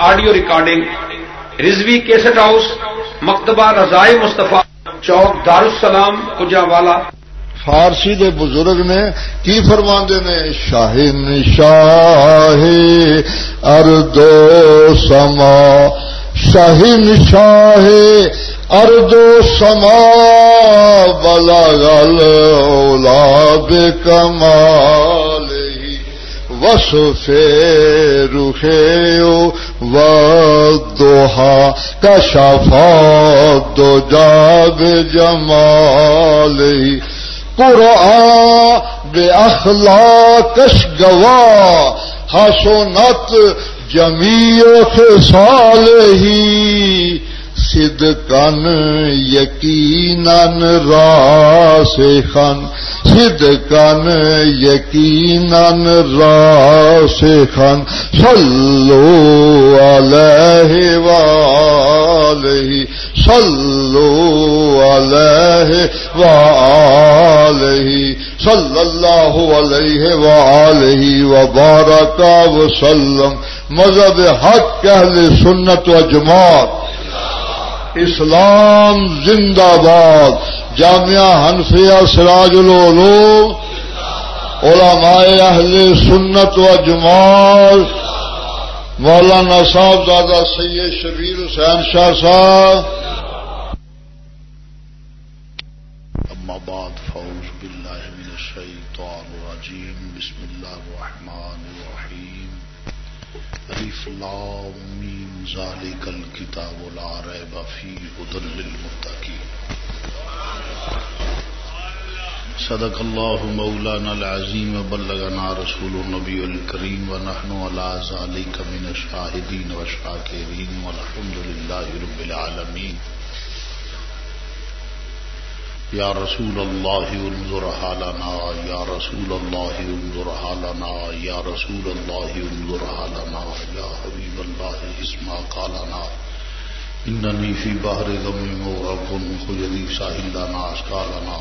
Audio recording, Rizvi cassette house, Maktaba Raza-e Mustafa چوک دارالسلام کجا والا فارسی دے بزرگ نے کی فرما نے؟ شاہن شاہ اردو سما۔ شاہن شاہ اردو سما۔ بلا گل اولاد کمال وس سے روخے و دوہا کشفا دو جاگ جمال قرآن بے اخلاقش گوا حسنت جمیع خصال ہی صدقن یقیناً راس خن۔ صدقن یقیناً راس خن۔ صلو علیہ والہ صلو علیہ وآلہ۔ صلی اللہ علیہ وآلہ وبارک وسلم۔ مذہب حق اہل سنت و جماعت۔ اسلام زندہ باد، جامعہ حنفیہ، سراج العلوم، علماء اہل سنت و جماعت، مولانا صاحب دادا سید شبیر حسین شاہ صاحب۔ اما بعد فوز بالله من الشيطان الرجيم بسم الله الرحمن الرحيم الف لام ميم ذلك الكتاب لا ريب فيه هدى للمتقين. صدق الله مولانا العظيم، بلغنا رسول النبي الكريم، ونحن على ذلك من الشاهدين والشاكرين، والحمد لله رب العالمين. یا رسول اللہ انظر حالنا یا رسول اللہ انظر حالنا یا رسول اللہ انظر حالنا یا حبیب اللہ اسما قالنا. اننی فی بحر غم مغرق خجلی ساحل لنا اسکالنا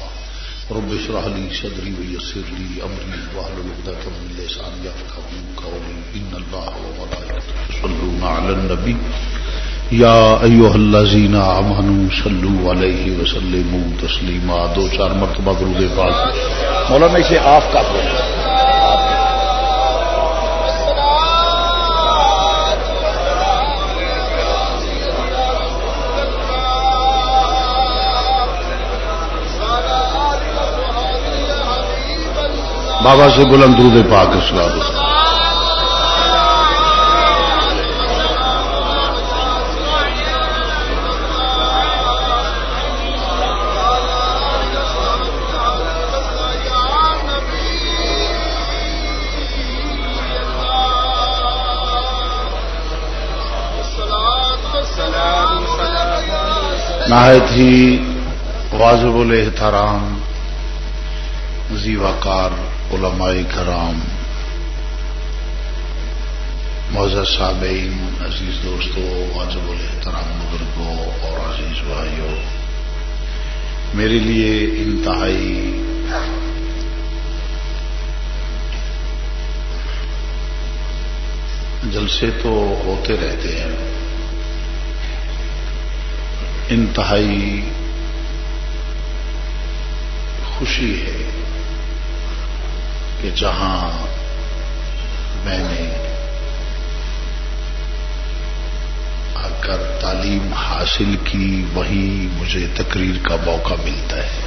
رب اشرح لي صدري ويسر لي امري واحلل عقدة من لساني يفقهوا قولي. ان الله وملائكته يصلون على النبي. یا ایوہ الذین آمنوا صلو علیہ وسلموا تسلیما، دو چار مرتبہ درود پاک۔ مولانا، اسے آف کا دو بابا سے بلند درود پاک، اسلام۔ نہایت ہی واضح الاحترام زیواکار علماء کرام معذر صابئین، عزیز دوستوں واضح الاحترام بزرگوں اور عزیز بھائیوں، میرے لیے انتہائی جلسے تو ہوتے رہتے ہیں۔ انتہائی خوشی ہے کہ جہاں میں نے آ کر تعلیم حاصل کی، وہیں مجھے تقریر کا موقع ملتا ہے۔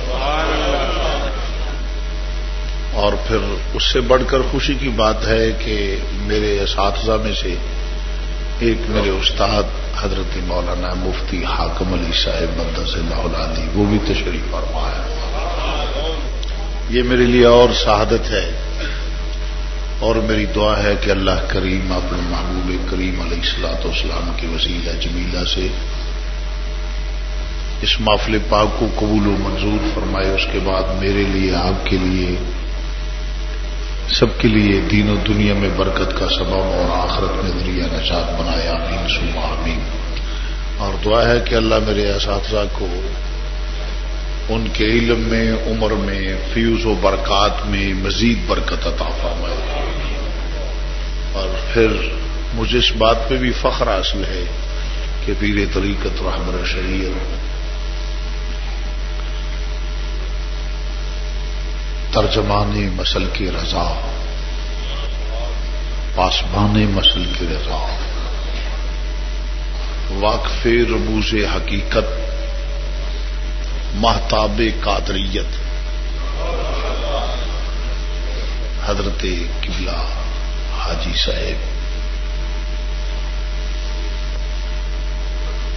اور پھر اس سے بڑھ کر خوشی کی بات ہے کہ میرے اساتذہ میں سے ایک میرے استاد حضرت مولانا مفتی حاکم علی صاحب سے علی وہ بھی تشریف فرمایا یہ میرے لیے اور شہادت ہے اور میری دعا ہے کہ اللہ کریم اپنے محبوب کریم علیہ السلاط اسلام کی وسیلہ جمیلہ سے اس معافل پاک کو قبول و منظور فرمائے، اس کے بعد میرے لیے، آپ کے لیے سب کے لیے دین و دنیا میں برکت کا سبب اور آخرت میں ذریعہ نجات بنایا امین سما امین اور دعا ہے کہ اللہ میرے اساتذہ کو ان کے علم میں، عمر میں، فیوز و برکات میں مزید برکت عطا فرمائے. اور پھر مجھے اس بات پہ بھی فخر حاصل ہے کہ پیر طریقت رحمر شریعت ترجمان مسل کی رضا پاسبان مسل کی رضا۔ واقف ربوز حقیقت، محتاب قادریت۔ حضرت قبلہ حاجی صاحب۔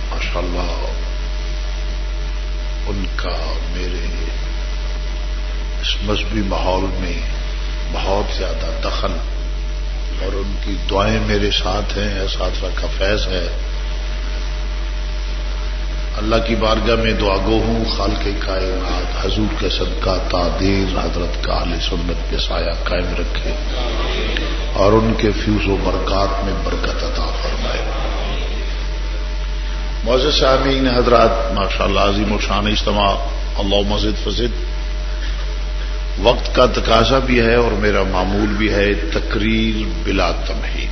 ماشاء اللہ ان کا میرے اس مذہبی ماحول میں بہت زیادہ دخل اور ان کی دعائیں میرے ساتھ ہیں اساتذہ کا فیض ہے۔ اللہ کی بارگاہ میں دعا گو ہوں خال کے کائنات، حضور کے صدقہ تعدیر حضرت کا عال سنت کے سایہ قائم رکھے اور ان کے فیوز و برکات میں برکت عطا فرمائے۔ موزد صاحبین حضرات ماشاء اللہ عظیم و شان اجتماع، اللہ مسجد فضد وقت کا تقاضا بھی ہے اور میرا معمول بھی ہے تقریر بلا تمہید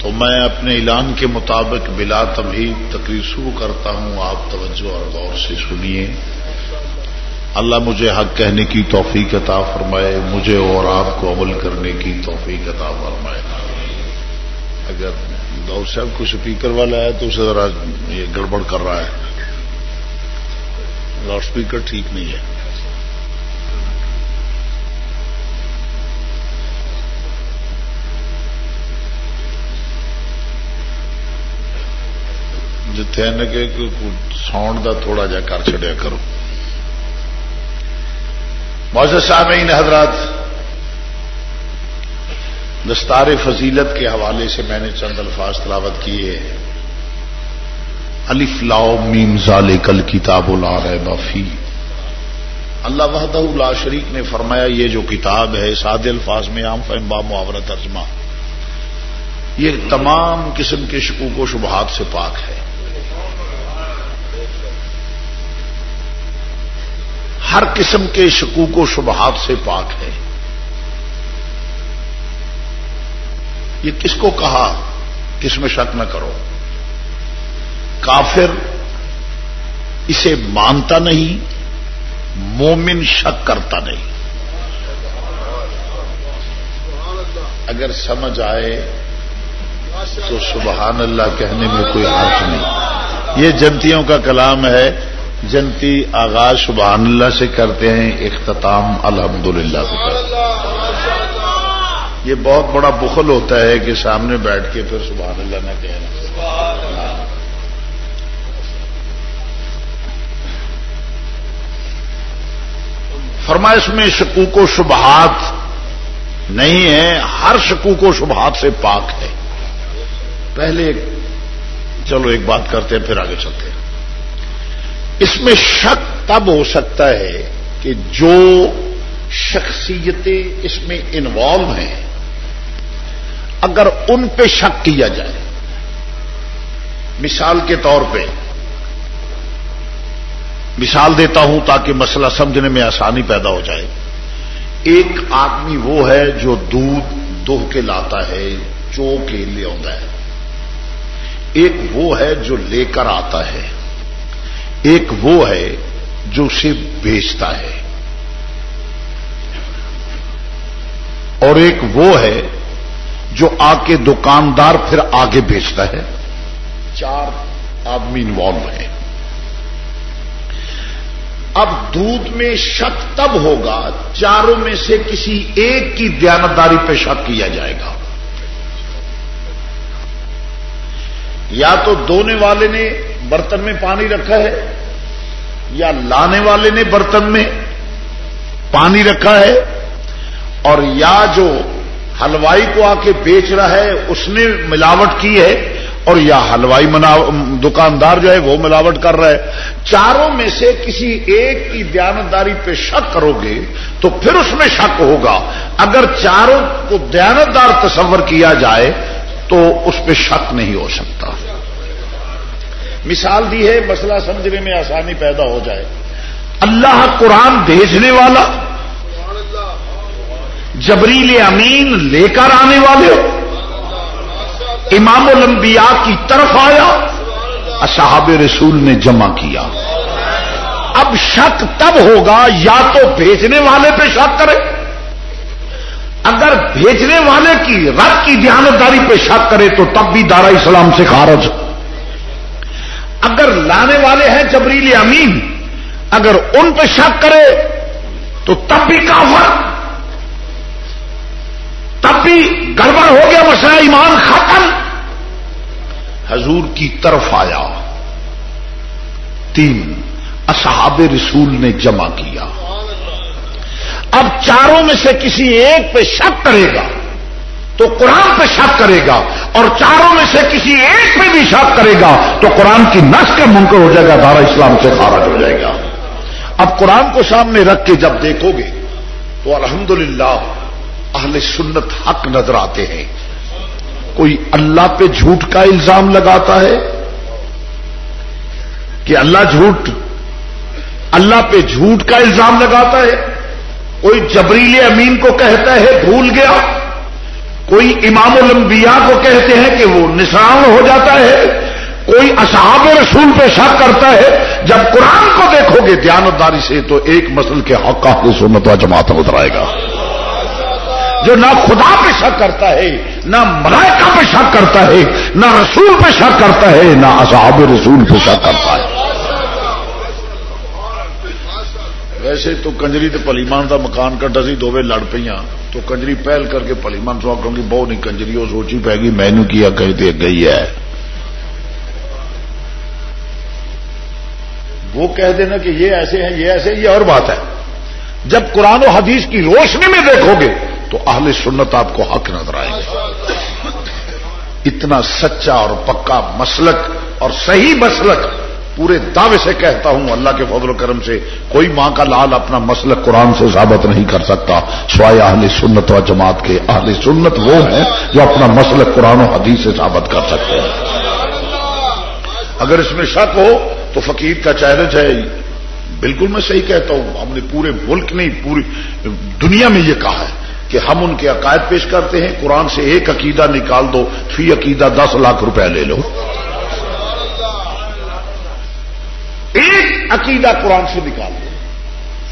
تو میں اپنے اعلان کے مطابق بلا تمہید تقریر شروع کرتا ہوں، آپ توجہ اور غور سے سنیے۔ اللہ مجھے حق کہنے کی توفیق عطا فرمائے، مجھے اور آپ کو عمل کرنے کی توفیق عطا فرمائے۔ اگر داؤد صاحب کو اسپیکر والا ہے تو اسے ذرا یہ گڑبڑ کر رہا ہے۔ لاؤڈ اسپیکر ٹھیک نہیں ہے۔ جتنے نے کہ ساؤنڈ کا تھوڑا جا کر چڑیا کرو۔ موزد صاحب حضرات دستار فضیلت کے حوالے سے میں نے چند الفاظ تلاوت کیے علی فلاؤ میم ظال کل کتاب لا رہے بافی اللہ وحدہ لا شریک نے فرمایا، یہ جو کتاب ہے ساد الفاظ میں عام فہم با محاورہ ترجمہ، یہ تمام قسم کے شکوک و شبہات سے پاک ہے۔ ہر قسم کے شکوک و شبہات سے پاک ہے۔ یہ کس کو کہا کس میں شک نہ کرو؟ کافر اسے مانتا نہیں، مومن شک کرتا نہیں۔ اگر سمجھ آئے تو سبحان اللہ کہنے میں کوئی حرف نہیں۔ یہ جنتیوں کا کلام ہے۔ جنتی آغاز سبحان اللہ سے کرتے ہیں، اختتام الحمدللہ سے کرتے ہیں۔ یہ بہت بڑا بخل ہوتا ہے کہ سامنے بیٹھ کے پھر سبحان اللہ نہ کہنا فرمائش میں شکوک و شبہات نہیں ہے، ہر شکوک و شبہات سے پاک ہے۔ پہلے چلو ایک بات کرتے ہیں، پھر آگے چلتے ہیں۔ اس میں شک تب ہو سکتا ہے کہ جو شخصیتیں اس میں انوالو ہیں اگر ان پہ شک کیا جائے، مثال کے طور پہ مثال دیتا ہوں تاکہ مسئلہ سمجھنے میں آسانی پیدا ہو جائے۔ ایک آدمی وہ ہے جو دودھ دوہ کے لاتا ہے چو کے لے آتا ہے۔ ایک وہ ہے جو لے کر آتا ہے۔ ایک وہ ہے جو اسے بیچتا ہے۔ اور ایک وہ ہے جو آ کے دکاندار پھر آگے بیچتا ہے۔ چار آدمی انوالو ہیں۔ اب دودھ میں شک تب ہوگا چاروں میں سے کسی ایک کی دیانتداری پہ شک کیا جائے گا۔ یا تو دونے والے نے برتن میں پانی رکھا ہے، یا لانے والے نے برتن میں پانی رکھا ہے، اور یا جو حلوائی کو آ کے بیچ رہا ہے، اس نے ملاوٹ کی ہے اور یا حلوائی دکاندار جو ہے وہ ملاوٹ کر رہا ہے۔ چاروں میں سے کسی ایک کی دیانتداری پہ شک کرو گے تو پھر اس میں شک ہوگا۔ اگر چاروں کو دیانتدار تصور کیا جائے تو اس پہ شک نہیں ہو سکتا۔ مثال دی ہے، مسئلہ سمجھنے میں آسانی پیدا ہو جائے۔ اللہ قرآن بھیجنے والا جبریل امین لے کر آنے والے امام الانبیاء کی طرف آیا، اصحاب رسول نے جمع کیا۔ اب شک تب ہوگا یا تو بھیجنے والے پہ شک کرے۔ اگر بھیجنے والے کی رب کی دیانتداری پہ شک کرے تو تب بھی دارا اسلام سے خارج۔ اگر لانے والے ہیں جبریل امین، اگر ان پہ شک کرے تو تب بھی کافر۔ تب بھی گڑبڑ ہو گیا، مسئلہ ایمان ختم۔ حضور کی طرف آیا۔ تین، اصحاب رسول نے جمع کیا۔ اب چاروں میں سے کسی ایک پہ شک کرے گا تو قرآن پہ شک کرے گا، اور چاروں میں سے کسی ایک پہ بھی شک کرے گا تو قرآن کی نس کا منکر ہو جائے گا دارا اسلام سے خارج ہو جائے گا۔ اب قرآن کو سامنے رکھ کے جب دیکھو گے تو الحمدللہ اہل سنت حق نظر آتے ہیں۔ کوئی اللہ پہ جھوٹ کا الزام لگاتا ہے کہ اللہ جھوٹ اللہ پہ جھوٹ کا الزام لگاتا ہے؟ کوئی جبریل امین کو کہتا ہے بھول گیا؟ کوئی امام الانبیاء کو کہتے ہیں کہ وہ نشان ہو جاتا ہے؟ کوئی اصحاب رسول پہ شک کرتا ہے؟ جب قرآن کو دیکھو گے، دیانتداری سے تو ایک مسل کے حق کا سنت و جماعت اتر آئے گا۔ جو نہ خدا پہ شک کرتا ہے، نہ ملائکہ پہ شک کرتا ہے، نہ رسول پہ شک کرتا ہے، نہ اصحاب رسول پہ شک کرتا ہے۔ ویسے تو کنجری تو پلیمان کا مکان کٹا سی، دو لڑ پہ تو کنجری پہل کر کے پلیمان سو گی بہت نہیں کنجری وہ سوچی پی گی مینو کیا کہتے گئی ہے۔ وہ کہہ دینا کہ یہ ایسے ہیں، یہ ایسے یہ اور بات ہے۔ جب قرآن و حدیث کی روشنی میں دیکھو گے تو اہل سنت آپ کو حق نظر آئے گا۔ اتنا سچا اور پکا مسلک اور صحیح مسلک پورے دعوے سے کہتا ہوں، اللہ کے فضل و کرم سے کوئی ماں کا لال اپنا مسلک قرآن سے ثابت نہیں کر سکتا، سوائے اہل سنت و جماعت کے۔ اہل سنت وہ ہیں جو اپنا مسلک قرآن و حدیث سے ثابت کر سکتے ہیں۔ اگر اس میں شک ہو تو فقیر کا چیلنج ہے۔ بالکل میں صحیح کہتا ہوں، ہم نے پورے ملک نہیں، پوری دنیا میں یہ کہا ہے۔ کہ ہم ان کے عقائد پیش کرتے ہیں، قرآن سے ایک عقیدہ نکال دو، فی عقیدہ دس لاکھ روپے لے لو۔ ایک عقیدہ قرآن سے نکال دو۔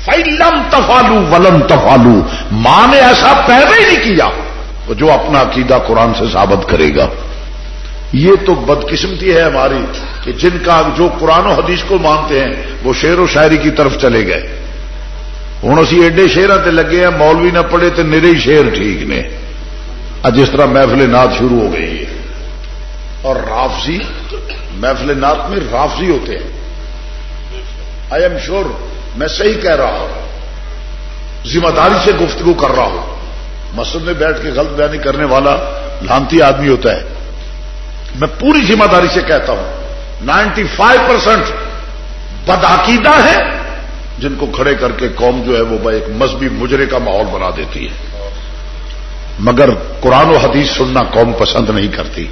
فیلم تفالو ولم تفالو ماں نے ایسا پیدا ہی نہیں کیا جو اپنا عقیدہ قرآن سے ثابت کرے گا۔ یہ تو بدقسمتی ہے ہماری کہ جن کا جو قرآن و حدیث کو مانتے ہیں وہ شعر و شاعری کی طرف چلے گئے۔ ہوں اسی ایڈے شیروں تے لگے ہیں، مولوی نہ پڑے تو نرے ہی شیر ٹھیک نے۔ اج اس طرح محفل نات شروع ہو گئی ہے۔ اور رافضی، محفل نات میں رافضی ہوتے ہیں۔ آئی ایم شیور میں صحیح کہہ رہا ہوں۔ ذمہ داری سے گفتگو کر رہا ہوں۔ مسجد میں بیٹھ کے غلط بیانی کرنے والا لانتی آدمی ہوتا ہے۔ میں پوری ذمہ داری سے کہتا ہوں، نائنٹی فائیو پرسینٹ بدعقیدہ ہے۔ جن کو کھڑے کر کے قوم جو ہے وہ ایک مذہبی مجرے کا ماحول بنا دیتی ہے۔ مگر قرآن و حدیث سننا قوم پسند نہیں کرتی۔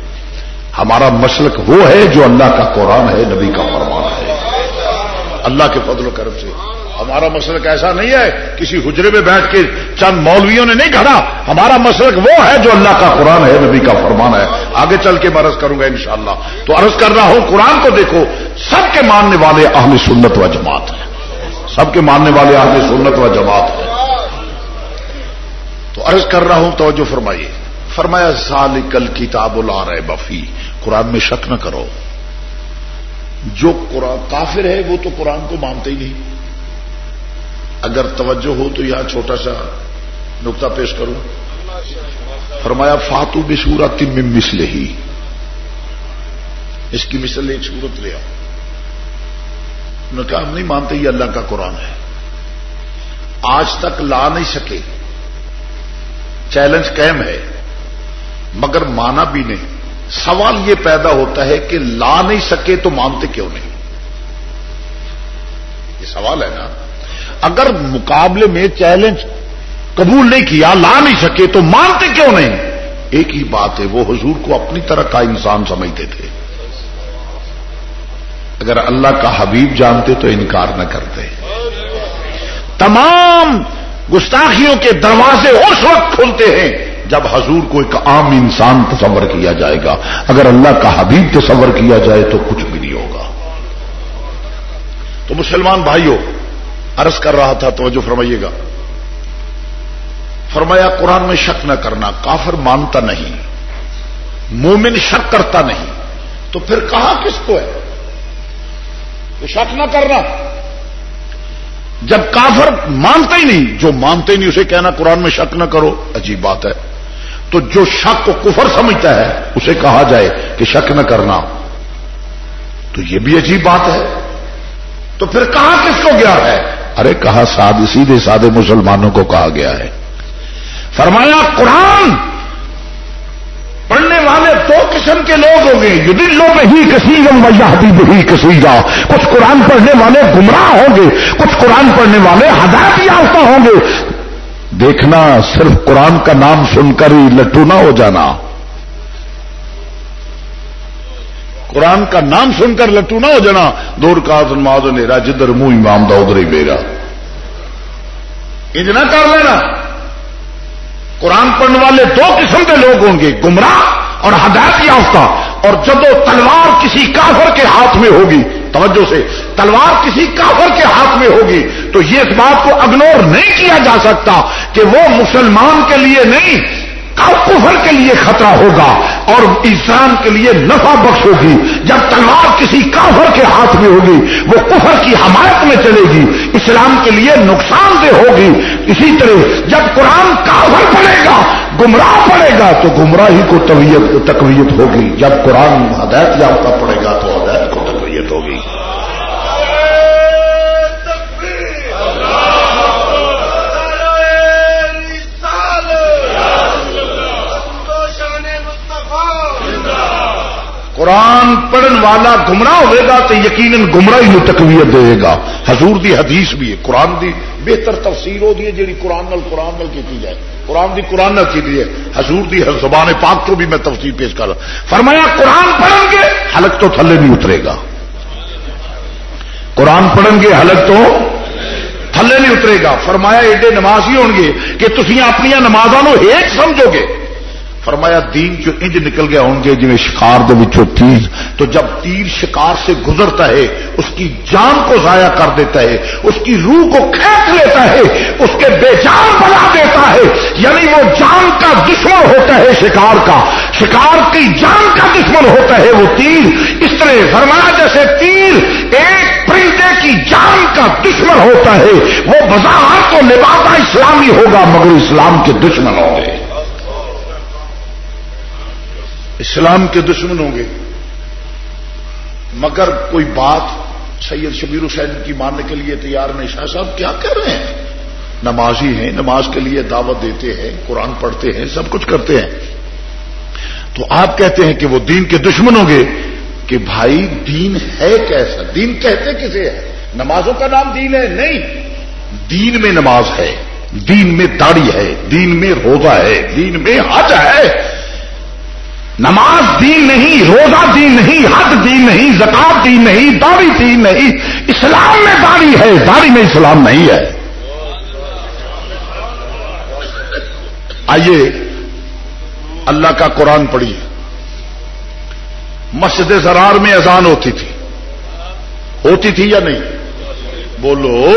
ہمارا مسلک وہ ہے جو اللہ کا قرآن ہے، نبی کا فرمان ہے۔ اللہ کے فضل و کرم سے۔ ہمارا مسلک ایسا نہیں ہے، کسی حجرے میں بیٹھ کے چند مولویوں نے نہیں گھڑا۔ ہمارا مسلک وہ ہے جو اللہ کا قرآن ہے، نبی کا فرمان ہے۔ آگے چل کے میں عرض کروں گا انشاءاللہ۔ تو عرض کر رہا ہوں، قرآن کو دیکھو، سب کے ماننے والے اہل سنت و جماعت ہیں۔ سب کے ماننے والے اہل سنت و جماعت ہیں۔ تو عرض کر رہا ہوں، توجہ فرمائیے۔ فرمایا سال کل کتاب لا رہے بفی قرآن میں شک نہ کرو۔ جو قرآن کافر ہے، وہ تو قرآن کو مانتے ہی نہیں۔ اگر توجہ ہو تو یہاں چھوٹا سا نقطہ پیش کروں۔ فرمایا، فاتو بسورت میں مسل ہی اس کی مثل ایک صورت لے آؤ نے کہا، ہم نہیں مانتے، یہ اللہ کا قرآن ہے۔ آج تک لا نہیں سکے۔ چیلنج قائم ہے، مگر مانا بھی نہیں۔ سوال یہ پیدا ہوتا ہے کہ لا نہیں سکے تو مانتے کیوں نہیں؟ یہ سوال ہے نا۔ اگر مقابلے میں چیلنج قبول نہیں کیا، لا نہیں سکے تو مانتے کیوں نہیں؟ ایک ہی بات ہے، وہ حضور کو اپنی طرح کا انسان سمجھتے تھے۔ اگر اللہ کا حبیب جانتے تو انکار نہ کرتے۔ تمام گستاخیوں کے دروازے اس وقت کھلتے ہیں جب حضور کو ایک عام انسان تصور کیا جائے گا۔ اگر اللہ کا حبیب تصور کیا جائے تو کچھ بھی نہیں ہوگا۔ تو مسلمان بھائیوں عرض کر رہا تھا، توجہ فرمائیے گا۔ فرمایا، قرآن میں شک نہ کرنا، کافر مانتا نہیں، مومن شک کرتا نہیں۔ تو پھر کہا کس کو ہے؟ تو شک نہ کرنا جب کافر مانتا ہی نہیں، جو مانتے نہیں، اسے کہنا قرآن میں شک نہ کرو، عجیب بات ہے۔ تو جو شک کو کفر سمجھتا ہے، اسے کہا جائے کہ شک نہ کرنا۔ تو یہ بھی عجیب بات ہے۔ تو پھر کہا کس کو گیا ہے؟ ارے کہا سادے سیدھے سادے مسلمانوں کو کہا گیا ہے۔ فرمایا، قرآن پڑھنے والے دو قسم کے لوگ ہوں گے دلوں میں ہی کسی گم بھی کسی گا کچھ قرآن پڑھنے والے گمراہ ہوں گے، کچھ قرآن پڑھنے والے ہدایت یافتہ ہوں گے۔ دیکھنا، صرف قرآن کا نام سن کر ہی لٹو نہ ہو جانا۔ قرآن کا نام سن کر لٹو نہ ہو جانا۔ دور کا ماد میرا جدھر منہ امام دا ادھر ہی میرا انج نہ کر لینا۔ قرآن پڑھنے والے دو قسم کے لوگ ہوں گے، گمراہ اور ہدایت یافتہ۔ اور جب وہ تلوار کسی کافر کے ہاتھ میں ہوگی، توجہ سے، تلوار کسی کافر کے ہاتھ میں ہوگی، تو یہ اس بات کو اگنور نہیں کیا جا سکتا کہ وہ مسلمان کے لیے نہیں کفر کے لیے خطرہ ہوگا اور انسان کے لیے نفع بخش ہوگی۔ جب تلوار کسی کافر کے ہاتھ میں ہوگی، وہ کفر کی حمایت میں چلے گی، اسلام کے لیے نقصان دہ ہوگی۔ اسی طرح جب قرآن کافر پڑے گا، گمراہ پڑے گا، تو گمراہی کو تقویت ہوگی۔ جب قرآن ہدایت یافتہ پڑے گا، تو ہدایت کو تقویت ہوگی۔ قرآن پڑھن والا گمراہ ہوئے گا تو یقیناً گمراہی میں تقویت دے گا۔ حضور دی حدیث بھی ہے، قرآن دی بہتر تفسیر ہوتی ہے جی قرآن نل قرآن نل کی جائے۔ قرآن دی قرآن نل کی ہے حضور دی زبان پاک کو بھی میں تفسیر پیش کر رہا فرمایا، قرآن پڑھیں گے حلق تو تھلے نہیں اترے گا۔ قرآن پڑھیں گے حلق تو تھلے نہیں اترے گا۔ فرمایا، ایڈے نماز ہی ہو گے کہ تھی اپنی نمازوں ہیٹ سمجھو گے۔ فرمایا دین جو انج نکل گیا ہوں گے جی شکار دور تیر۔ تو جب تیر شکار سے گزرتا ہے، اس کی جان کو ضائع کر دیتا ہے، اس کی روح کو کھینچ لیتا ہے، اس کے بے جان بنا دیتا ہے۔ یعنی وہ جان کا دشمن ہوتا ہے شکار کا۔ شکار کی جان کا دشمن ہوتا ہے وہ تیر۔ اس طرح فرمایا جیسے تیر ایک پرندے کی جان کا دشمن ہوتا ہے۔ وہ بظاہر تو لبادہ اسلامی ہوگا، مگر اسلام کے دشمن ہوں گے۔ اسلام کے دشمن ہوں گے۔ مگر کوئی بات سید شبیر حسین کی ماننے کے لیے تیار نہیں۔ شاہ صاحب کیا کہہ رہے ہیں؟ نمازی ہیں، نماز کے لیے دعوت دیتے ہیں، قرآن پڑھتے ہیں، سب کچھ کرتے ہیں۔ تو آپ کہتے ہیں کہ وہ دین کے دشمن ہوں گے کہ بھائی دین ہے کیسا؟ دین کہتے کسے ہے نمازوں کا نام دین ہے؟ نہیں۔ دین میں نماز ہے، دین میں داڑھی ہے، دین میں روزہ ہے، دین میں حج ہے۔ نماز دین نہیں، روزہ دین نہیں، حد دین نہیں، زکات دین نہیں داڑھی دین نہیں۔ اسلام میں داڑھی ہے داڑھی میں اسلام نہیں ہے۔ آئیے، اللہ کا قرآن پڑھیے۔ مسجد زرار میں اذان ہوتی تھی۔ ہوتی تھی یا نہیں؟ بولو،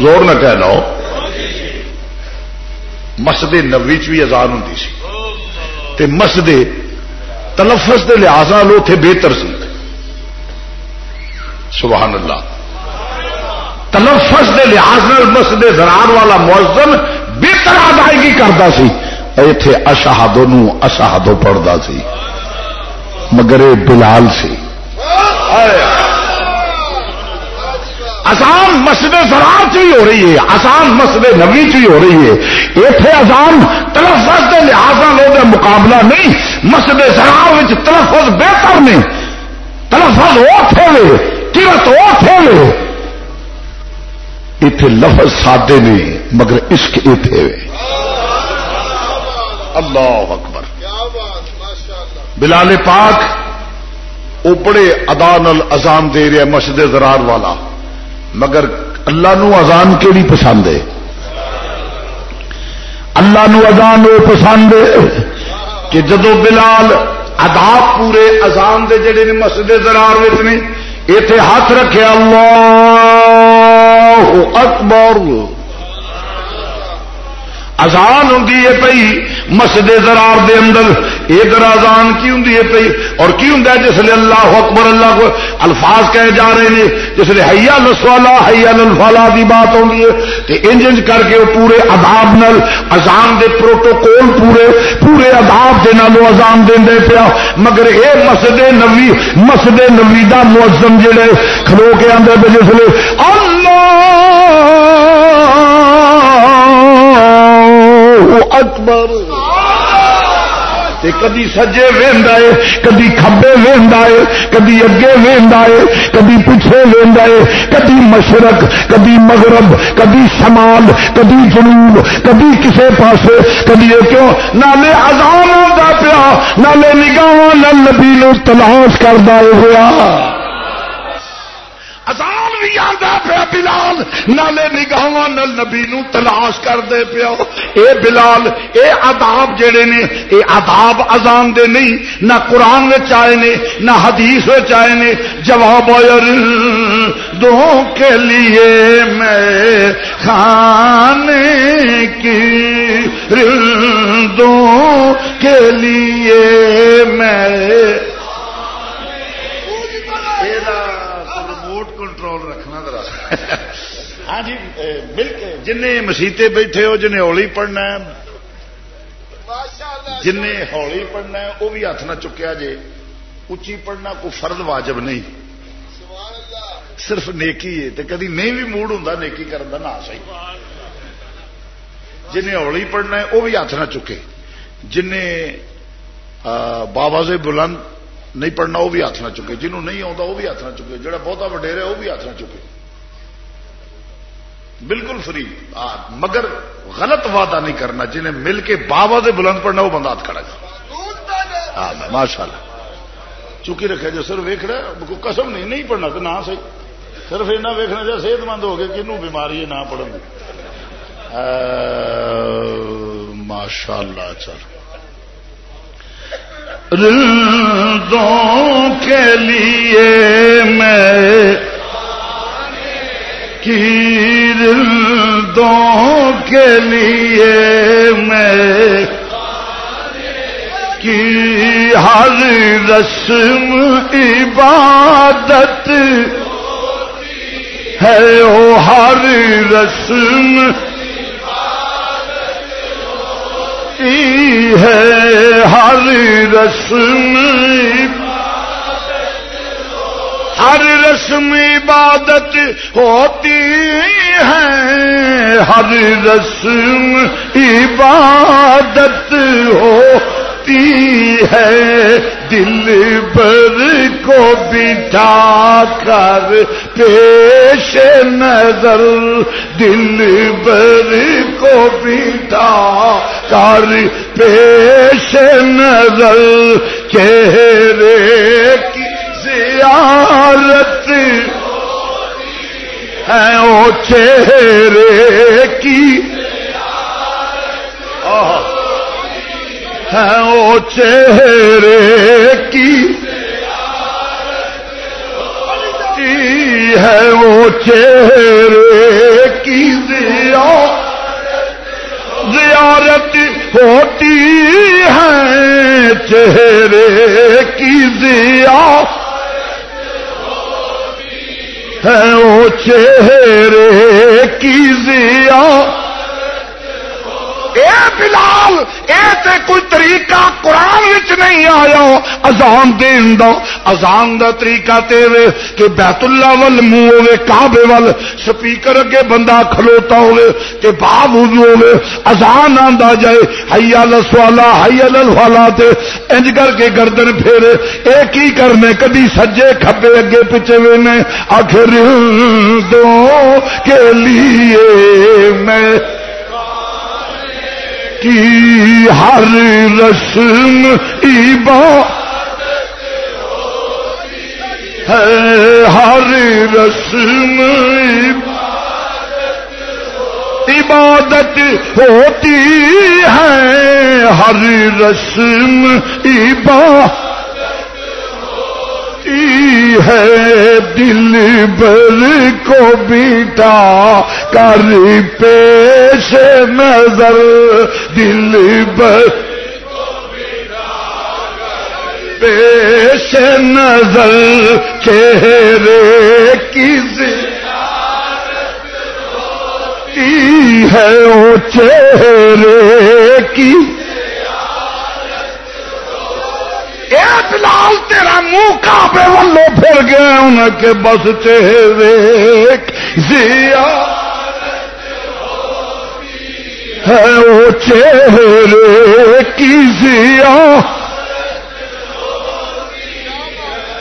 زور نہ کہہ لو مسجد نبی چ بھی اذان ہوں سی تے مسجد تلفظ کے لحاظ لو تھے بہتر سی۔ سبحان اللہ۔ تلفظ کے لحاظ مسجد زرار والا موزن بہتر ادائیگی کرتا سی۔ اتے اشہادو نو اشہادو پڑھتا سی۔ مگر بلال سی۔ آسان مسجد زراعت بھی ہو رہی ہے؟ آسان مسجد نبی چ ہو رہی ہے؟ اتنے آسان تلفظ کے لحاظ لوگ مقابلہ نہیں، مسجد زراعت تلفظ بہتر نے تلفظ وہ تھے قیمت وہ تھے اتے لفظ سادے نے، مگر عشق اتے اللہ اکبر۔ بلال پاک وہ بڑے ادان ازان دے رہے مسجد زرار والا۔ مگر اللہ نو ازان کیڑی پسند ہے اللہ نو ازان وہ پسند ہے کہ جدو بلال ادا پورے ازان دے جڑے نے مسجد درار نے اتے ہاتھ رکھے اللہ اکبر۔ ازان ہوں پی مسجد زرار دے اندر۔ ادھر ازان کی ہوں پی اور کی ہوں جس لیے اللہ اکبر، اللہ کو الفاظ کہے جا رہے ہیں جس لیے حیا لسوالا حیا لفالا کی بات ہوگی ہے۔ انج انج کر کے وہ پورے اداب نل ازان دے پروٹوکول پورے پورے اداب کے نالوں ازان دے پیا۔ مگر اے مسجد نبی مسجد نبی کا موزم جڑے کھلو کے آدھے جس لیے اللہ کدی سجے وہدا ہے کدی کبے وہدا ہے کدی اگے وہدا ہے کدی پیچھے وہدا ہے کدی مشرق، کدی مغرب، کدی شمال، کدی جنوب، کدی کسے پاسے، کدی کیوں؟ نالے ازان آتا پیا، نالے نگاہ نل نبی نو تلاش کرتا ہوا ازان بھی آتا پیا بلال نالے نگاہ نل نبی نو تلاش کر دے پیا اے بلال، اے آداب جڑے نے، اے آداب ازان دے نہیں، نہ قرآن آئے نے، نہ حدیث آئے نے۔ جواب دو کے لیے میں کھانے کی دو کے لیے میں ہاں جی بالکل جن مسیطے بیٹھے ہو جنہیں ہولی پڑھنا ہے جن ہولی پڑھنا ہے وہ بھی ہاتھ نہ چکیا جے اچھی پڑھنا کوئی فرد واجب نہیں صرف نیکی ہے کدی نہیں بھی موڈ ہوں نیکی کرنے کا نہ سی جنہیں ہولی پڑھنا ہے وہ بھی ہاتھ نہ چکے جن بابا سے بلند نہیں پڑھنا وہ بھی ہاتھ نہ چکے جنہوں نہیں آتا وہ بھی ہاتھ نہ چکے جہاں بہتا وڈیر ہے وہ بھی ہاتھ نہ چکے بالکل فری۔ مگر غلط وعدہ نہیں کرنا، جنہیں مل کے بابا دے بلند پڑنا وہ بندہ کھڑا ہاں ماشاء اللہ چکی رکھا جو سر ویخ رہا قسم نہیں نہیں پڑھنا تو نہ صحیح۔ صرف ایسا ویکنا جو صحت مند ہو گیا کنوں بیماری ہے، نہ پڑھن ماشاء اللہ چل۔ کے لیے میں دو کے لیے میں کی ہر رسم عبادت ہے وہ ہر رسم ہے ہر رسم ہر رسم عبادت ہوتی ہے، ہر رسم عبادت ہوتی ہے۔ دل بر کو بٹھا کر پیش نظر، دل بر کو بٹھا کر پیش نظر۔ چہرے کی زیارت ہے او چہرے کی۔ ہے او چہرے کی۔ ہے وہ چہرے کی۔ زیارت ہوتی ہے چہرے کی۔ زیارت ہے وہ چہرے کی زیا اے بلال اے تے کوئی طریقہ قرآن وچ نہیں آیا۔ ازان دین دا ازان دا طریقہ تے وے کہ بیت اللہ ول منہ ہوے کعبے ول سپیکر اگے بندہ کھلوتا ہوے تے باب وضو ہوے ازان آندا جائے۔ حی علی الصلا حی علی الفلا انج کر کے گردن پھیرے۔ اے کی کرنے؟ کدی سجے کھبے اگے پیچھے وینے آخر دو کے لیے میں کی ہر رسم ایبا ہے ہر رسم عبادت ہوتی ہے ہر رسم عبادت ہے، دل بر کو بیٹا کر پیش نظر، دل بر پیش نظر، چہرے کس ہے وہ چہرے کی بلال تیرا منہ کعبے ولو پھر گئے ان کے بس چہرے زیا۔ ہے وہ چہرے کی زیا۔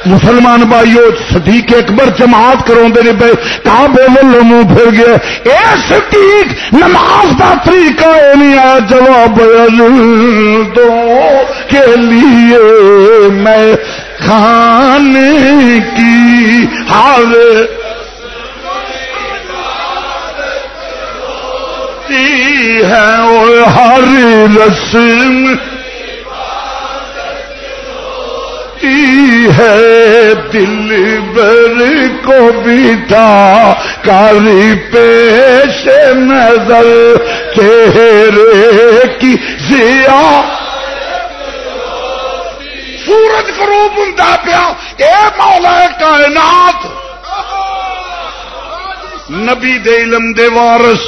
مسلمان بھائیو، صدیق اکبر جماعت کرو دے پہ کہاں بے ولو منہ پھر گیا۔ اے صدیق، نماز کا طریقہ نہیں آیا؟ جواب دو کے لیے میں کھانے کی حال ہے اور ہر رسم ہے، دل بر کو بیٹا کاری پیش نظر، چہرے کی زیا سورج فروپ ہوں پیا۔ اے مولا کائنات، نبی دے علم دے وارس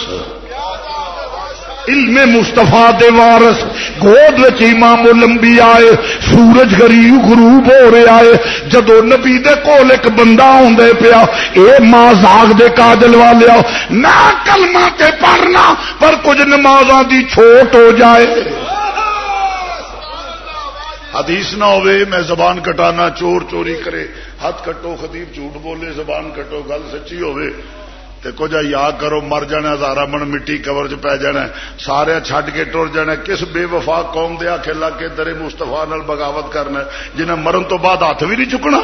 علم مستفا دے وارس گود وچ امام لمبی آئے، سورج گری غروب ہو رہے آئے جدو نبی دے کول ایک بندہ ہوندے پیا، اے ماں زاغ دے کاجل والے نہ کلمہ تے پڑھنا، پر کچھ نمازاں دی چھوٹ ہو جائے۔ حدیث نہ ہوئے، میں زبان کٹانا، چور چوری کرے۔ ہاتھ کٹو، خطیب جھوٹ بولے، زبان کٹو، گل سچی ہوئے۔ تے کچھ یاد کرو مر جانا ہزارہ من مٹی کور چ پی جانا سارے چھڈ کے ٹر جانا کس بے وفا قوم دے آخ لا کے درے مستفا نال بغاوت کرنا جنہیں مرن تو بعد ہاتھ بھی نہیں چکنا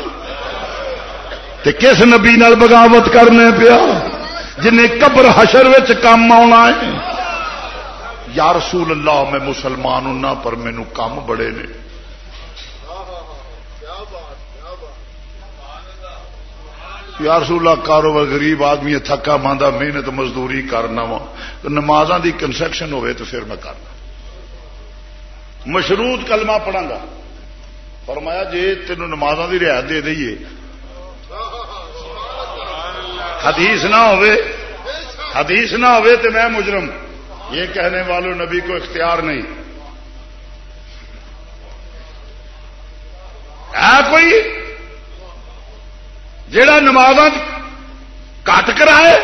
تے کس نبی نال بغاوت کرنے پیا جنہیں قبر حشر وچ کام آنا ہے یا رسول اللہ میں مسلمان ہوں پر مینو کام بڑے نے یا رسول اللہ، کاروبار غریب آدمی تھکا، ماندہ، محنت، مزدوری کرنا وا نمازاں دی کنسٹرکشن ہوئے تو پھر میں کرنا۔ مشروط کلمہ پڑھا گا۔ فرمایا جی تینوں نمازاں دی رعایت دے دئیے حدیث نہ ہوئے، حدیث نہ ہوئے تو میں مجرم۔ یہ کہنے والوں نبی کو اختیار نہیں۔ ہے کوئی؟ جڑا نماز کٹ کرائے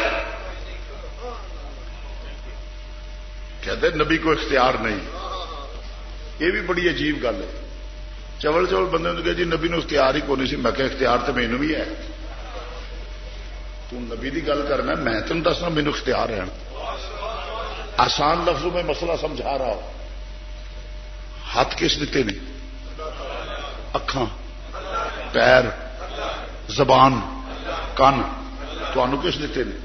کہتے نبی کو اختیار نہیں۔ یہ بھی بڑی عجیب گل ہے۔ چول چول بندے نے کہ جی نبی نو اختیار ہی کونی سی۔ میں کہ اختیار تو مینو بھی ہے۔ تو نبی کی گل کرنا میں تین دسنا مینو اختیار ہے۔ آسان لفظوں میں مسئلہ سمجھا رہا ہوں۔ ہاتھ کس دیتے نے؟ اکھان پیر۔ زبان کن کس دیتے نے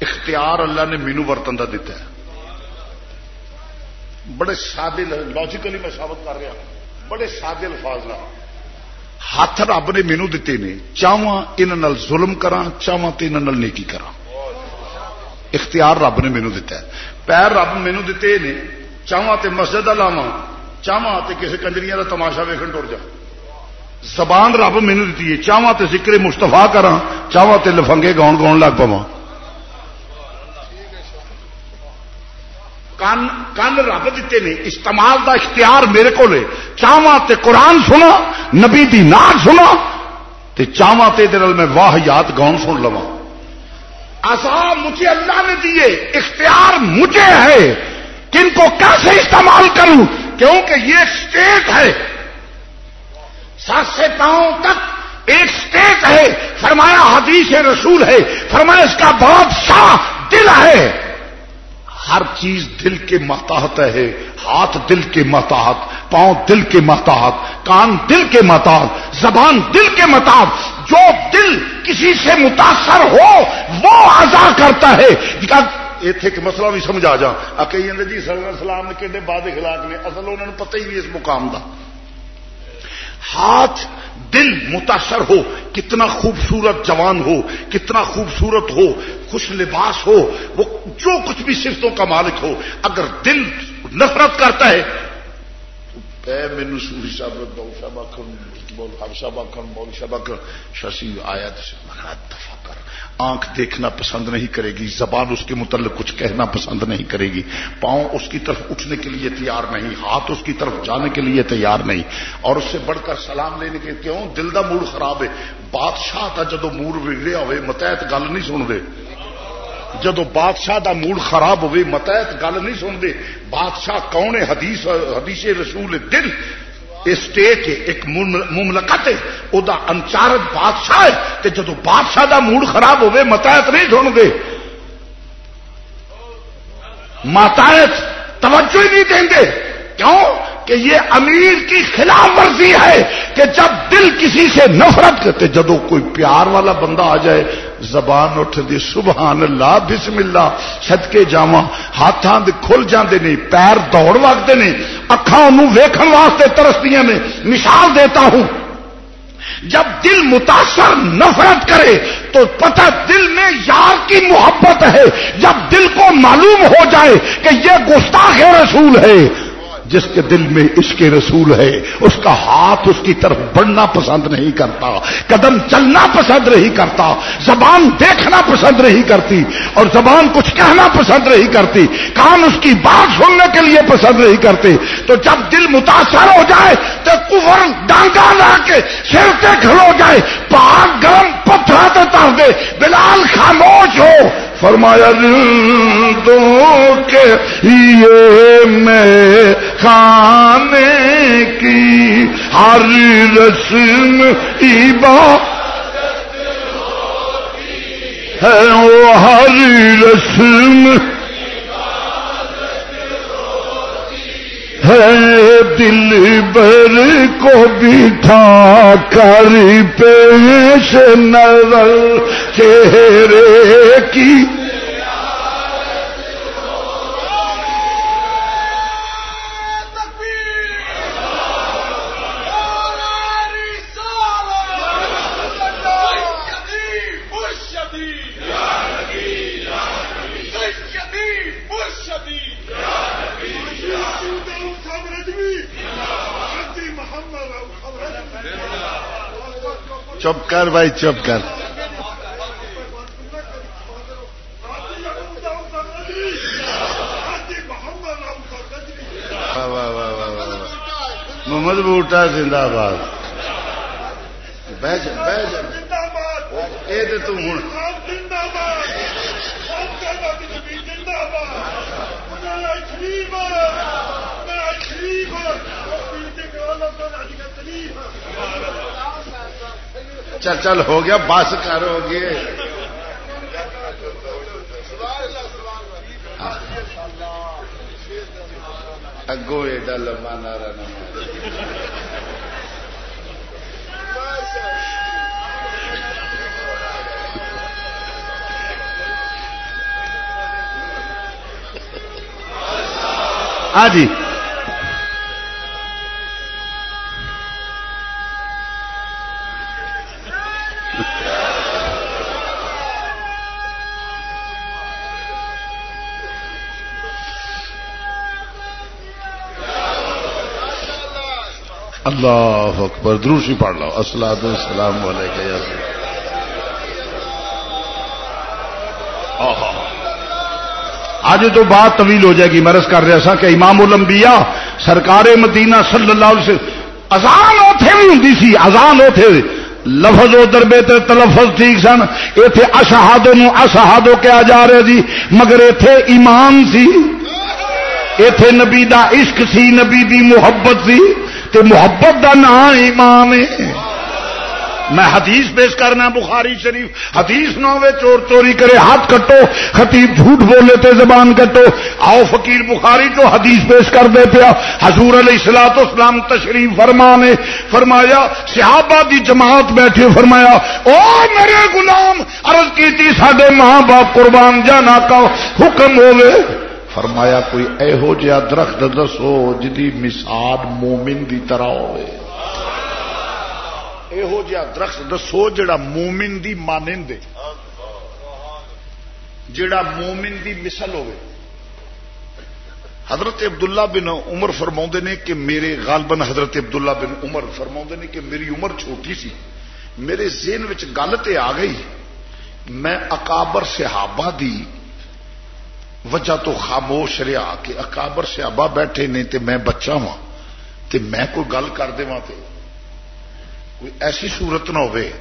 اختیار اللہ نے مینو برتن کا دتا ہے۔ بڑے سادے لاجیکلی میں ثابت کر رہا بڑے سادے الفاظ ہاتھ رب نے مینو دیتے نے چاہواں ان ظلم کرا چاہواں تو ان نیکی کرا اختیار رب نے مینو دتا ہے۔ پیر رب مینو دیتے نے چاہواں تے مسجد لاوا چاہواں تے کسی کنجریاں کا تماشا ویکن ٹر جا۔ زبان رب مینو دیتی ہے چاہواں تے ذکر مستفا کرا چاہواں تے لفنگے گاؤن گاؤن لگ پوا کن کن رب دیتے نے، استعمال دا اختیار میرے کو چاہواں تے قرآن سنا، نبی دی نار سنا، تے چاہواں تے دل میں واہ یاد گاؤن سن لوا آسان مجھے اللہ نے دیے، اختیار مجھے ہے۔ کن کو کیسے استعمال کروں؟ کیونکہ یہ اسٹیٹ ہے۔ سات سے پاؤں تک ایک اسٹیٹ ہے۔ فرمایا حدیث رسول ہے۔ فرمایا اس کا بادشاہ دل ہے۔ ہر چیز دل کے ماتحت ہے۔ ہاتھ دل کے ماتحت، پاؤں دل کے ماتحت، کان دل کے ماتحت، زبان دل کے ماتحت۔ جو دل کسی سے متاثر ہو، وہ ازا کرتا ہے۔ اتنے ایک مسئلہ بھی سمجھا جا۔ کئی جی سلام نے کہ بعد خلاق نے؟ اصل انہوں نے پتہ ہی نہیں اس مقام کا ہاتھ دل متاثر ہو، کتنا خوبصورت جوان ہو، کتنا خوبصورت ہو، خوش لباس ہو، وہ جو کچھ بھی صفتوں کا مالک ہو، اگر دل نفرت کرتا ہے مینو سوری صاحب، بہت صاحب آخر بول ہر صاحب آخر بول صاحب آخر ششی آیا دفاع آنکھ دیکھنا پسند نہیں کرے گی، زبان اس کے متعلق کچھ کہنا پسند نہیں کرے گی۔ پاؤں اس کی طرف اٹھنے کے لیے تیار نہیں، ہاتھ اس کی طرف جانے کے لیے تیار نہیں۔ اور اس سے بڑھ کر سلام لینے کے کیوں؟ دل کا موڈ خراب ہے۔ بادشاہ کا جدو موڈ بگڑیا ہوئے متحت گل نہیں سن دے جدو بادشاہ دا موڈ خراب ہوئے متحت گل نہیں سن دے بادشاہ کون ہے؟ حدیث حدیث رسول دل اسٹیٹ ایک مملکت ہے۔ وہ انچارج بادشاہ ہے۔ کہ جدو بادشاہ دا موڈ خراب ہوئے متحت نہیں سن دے۔ ماتحت توجہ ہی نہیں دیں گے کیوں؟ کہ یہ امیر کی خلاف ورزی ہے کہ جب دل کسی سے نفرت کرتے، جدو کوئی پیار والا بندہ آ جائے زبان اٹھ دی سبحان اللہ بسم اللہ صدقے جاواں، ہاتھاں دے کھل جاندے نہیں پیر دوڑ وگتے نہیں اکھاں انہوں ویکھن واسطے ترسدیاں نے مثال دیتا ہوں۔ جب دل متاثر نفرت کرے تو پتہ دل میں یار کی محبت ہے۔ جب دل کو معلوم ہو جائے کہ یہ گستاخ رسول ہے جس کے دل میں اس کے رسول ہے، اس کا ہاتھ اس کی طرف بڑھنا پسند نہیں کرتا، قدم چلنا پسند نہیں کرتا، زبان دیکھنا پسند نہیں کرتی اور زبان کچھ کہنا پسند نہیں کرتی، کان اس کی بات سننے کے لیے پسند نہیں کرتے۔ تو جب دل متاثر ہو جائے، تو کفر ڈانگا لا کے سر سے کھلو جائے پہاڑ گرم پتھر تر دے بلال خاموش ہو۔ فرمایا دو کے یہ میں کھانے کی ہر رسم ایبا ہے وہ ہر رسم ہے دل بر کو بٹھا کر پیش نظر چہرے کی چپ کر بھائی چپ کر۔ محمد بوٹا زندہ باد۔ بہ جا بہ جا۔ یہ تو ہوں چل چل ہو گیا بس کر ہو گئے۔ اگو ایڈا لمبا نارا ہاں جی۔ اللہ اکبر دروشی پڑھ لو السلام السلام علیکم آج تو بات طویل ہو جائے گی مرض کر رہا سا کہ امام الانبیاء سرکار مدینہ صلی اللہ علیہ وسلم ازان اوتھے بھی ہوں سی ازان اوتھے لفظ و دربے تے تلفظ ٹھیک سن۔ ایتھے اشہادو نو اشہادو کیا جا رہے جی مگر ایتھے ایمان سی۔ ایتھے نبی دا عشق سی، نبی دی محبت سی۔ تے محبت دا نام ایمان ہے۔ میں حدیث پیش کرنا بخاری شریف۔ حدیث نہ ہوئے چور چوری کرے، ہاتھ کٹو، خطیب جھوٹ بولے تے زبان کٹو۔ آؤ فقیر بخاری تو حدیث پیش کر دے پیا۔ حضور علیہ السلاط اسلام تشریف فرمانے، فرمایا، صحابہ دی جماعت بیٹھے، فرمایا، او میرے غلام، عرض کی تھی سڈے ماں باپ قربان جانا کا حکم ہوئے فرمایا کوئی ایہو جہا درخت دسو جی مثال مومن دی طرح ہوئے۔ یہو جہا درخت دسو جڑا مومن دی مانند جڑا مومن دی مثل ہوئے۔ حضرت عبداللہ بن عمر فرما نے کہ میرے غالبن حضرت عبداللہ بن عمر فرما نے کہ میری عمر چھوٹی سی۔ میرے ذہن گل تے آ گئی۔ میں اکابر صحابہ دی وجہ تو خاموش رہا کہ اکابر صحابہ بیٹھے نے تے میں بچہ ہاں تے میں کوئی گل کر دے کوئی ایسی صورت نہ ہوئے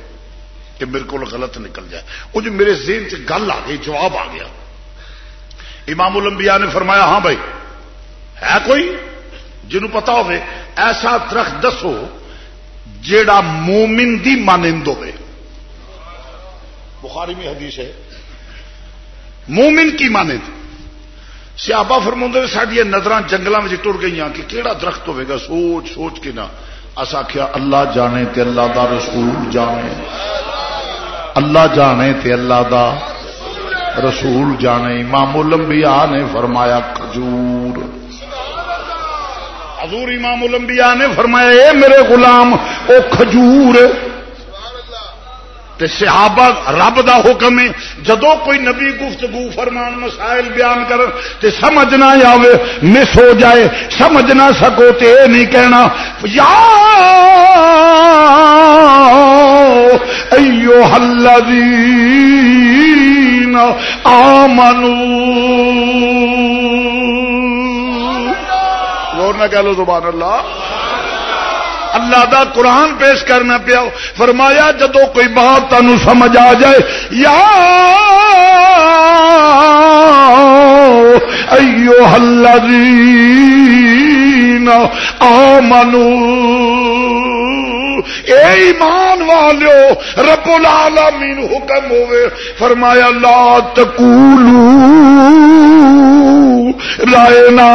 کہ میرے کو غلط نکل جائے۔ وہ جو میرے ذہن سے گل آ گئی، جواب آ گیا۔ امام الانبیاء نے فرمایا ہاں بھائی، ہے کوئی جنہوں پتا ہو ایسا درخت دسو جیڑا مومن دی مانند ہوئے۔ بخاری میں حدیث ہے، مومن کی مانند۔ سیابا فرما سڈیا نظر جنگل میں ٹر گئی کہ کہڑا درخت ہوئے گا؟ سوچ سوچ کے نہ اص آخیا اللہ جانے تے اللہ دا رسول جانے۔ اللہ جانے تے اللہ دا رسول جانے۔ امام الانبیاء نے فرمایا، کھجور۔ حضور امام الانبیاء نے فرمایا، اے میرے غلام، او کھجور تے صحابہ رب دا حکم ہے جدو کوئی نبی گفتگو فرمان مسائل بیان کر تے سمجھ نہ آوے مس ہو جائے سمجھ نہ سکو تے اے نہیں کہنا یا ایو الذین آمنو۔ اور نہ کہہ لو زبان اللہ۔ اللہ دا قرآن پیش کرنا پیا۔ فرمایا، جدو کوئی بات تمہیں سمجھ آ جائے، یا ایو آ منو اے ایمان والو، رب العالمین حکم ہوئے۔ فرمایا، لا تقولو رائے رائنا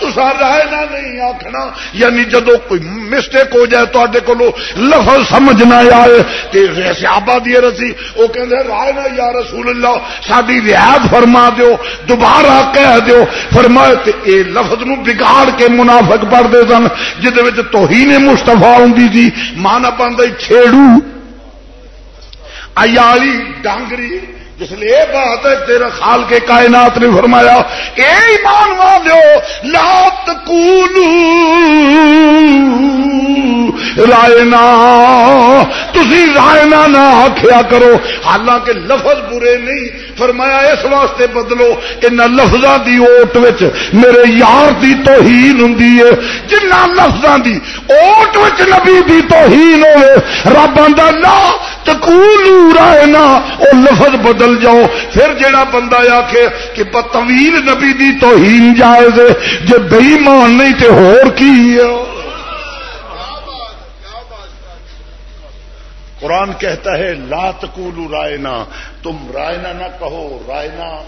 تسا رائنا نہیں آخنا یعنی جدو کوئی مسٹیک ہو جائے تے کو لفظ سمجھ نہ آئے۔ کہ ویسے آبادی رسی وہ کہ رائنا یا رسول اللہ ساری رعایت فرما دیو، دوبارہ کہہ دیو۔ فرمائے تے اے لفظ نو بگاڑ کے منافق پڑھتے سن جہد توہین مستفا ہوں تھی مانا بنتا چھیڑو۔ ایالی ڈانگری جس لیے یہ بات ہے تیرا خال کے کائنات نے فرمایا، اے ایمان والو لات کولو رائنا۔ تھی رائنا نہ آخیا کرو۔ حالانکہ لفظ برے نہیں، فرمایا اس واسطے بدلو ان لفظوں کی اوٹ میرے یار کی توہین ہوں جنہ لفظوں کی اوٹ نبی کی توہین ہوئے، رب آدھا نہ تکولو رائنا۔ وہ لفظ بدل بدل جاؤ۔ پھر جیڑا بندہ آ کے کہ طویل نبی دی توہین جائز ہے، جے بئی مان نہیں تے ہور کی ہے؟ قرآن کہتا ہے، لا تکولو رائنا، تم رائنا نہ کہو، رائنا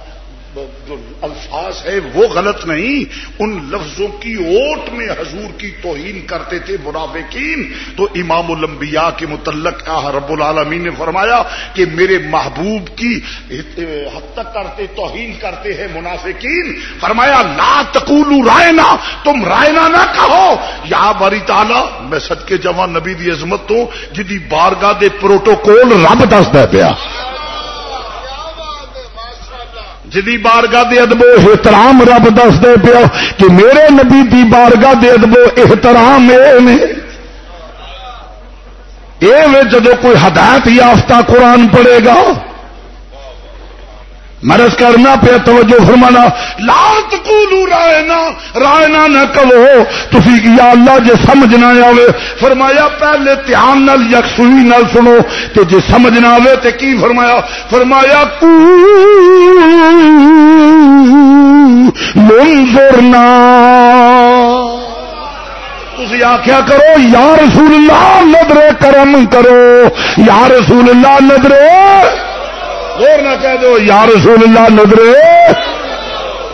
جو الفاظ ہے وہ غلط نہیں، ان لفظوں کی اوٹ میں حضور کی توہین کرتے تھے منافقین۔ تو امام الانبیاء کے متعلق رب العالمین نے فرمایا کہ میرے محبوب کی حد تک کرتے، توہین کرتے ہیں منافقین۔ فرمایا، لا تقولو رائنا، تم رائنا نہ کہو۔ یا باری تعالی، میں سچ کے جوان نبی دی عظمت تو جدی بارگاہ دے پروٹوکول رب دس دے پیا۔ جدی بارگاہ دے ادبو احترام رب دس دے پیا کہ میرے نبی دی بارگاہ دے ادبو احترام یہ جدو کوئی ہدایت یافتہ قرآن پڑے گا مرض کرنا پیا، توجہ فرمانا لال تکولو رائنا رائنا نہ کہو تھی یا اللہ جے سمجھ نہ آئے فرمایا پہلے دھیان نال یکسوئی نال سنو، تے جے سمجھ نہ آئے تے کی فرمایا؟ فرمایا کو منظرنا تھی آخیا کرو، یا رسول اللہ، نظر کرم کرو، یا رسول اللہ، نظر اور نہ کہہ دو، یا رسول اللہ نظر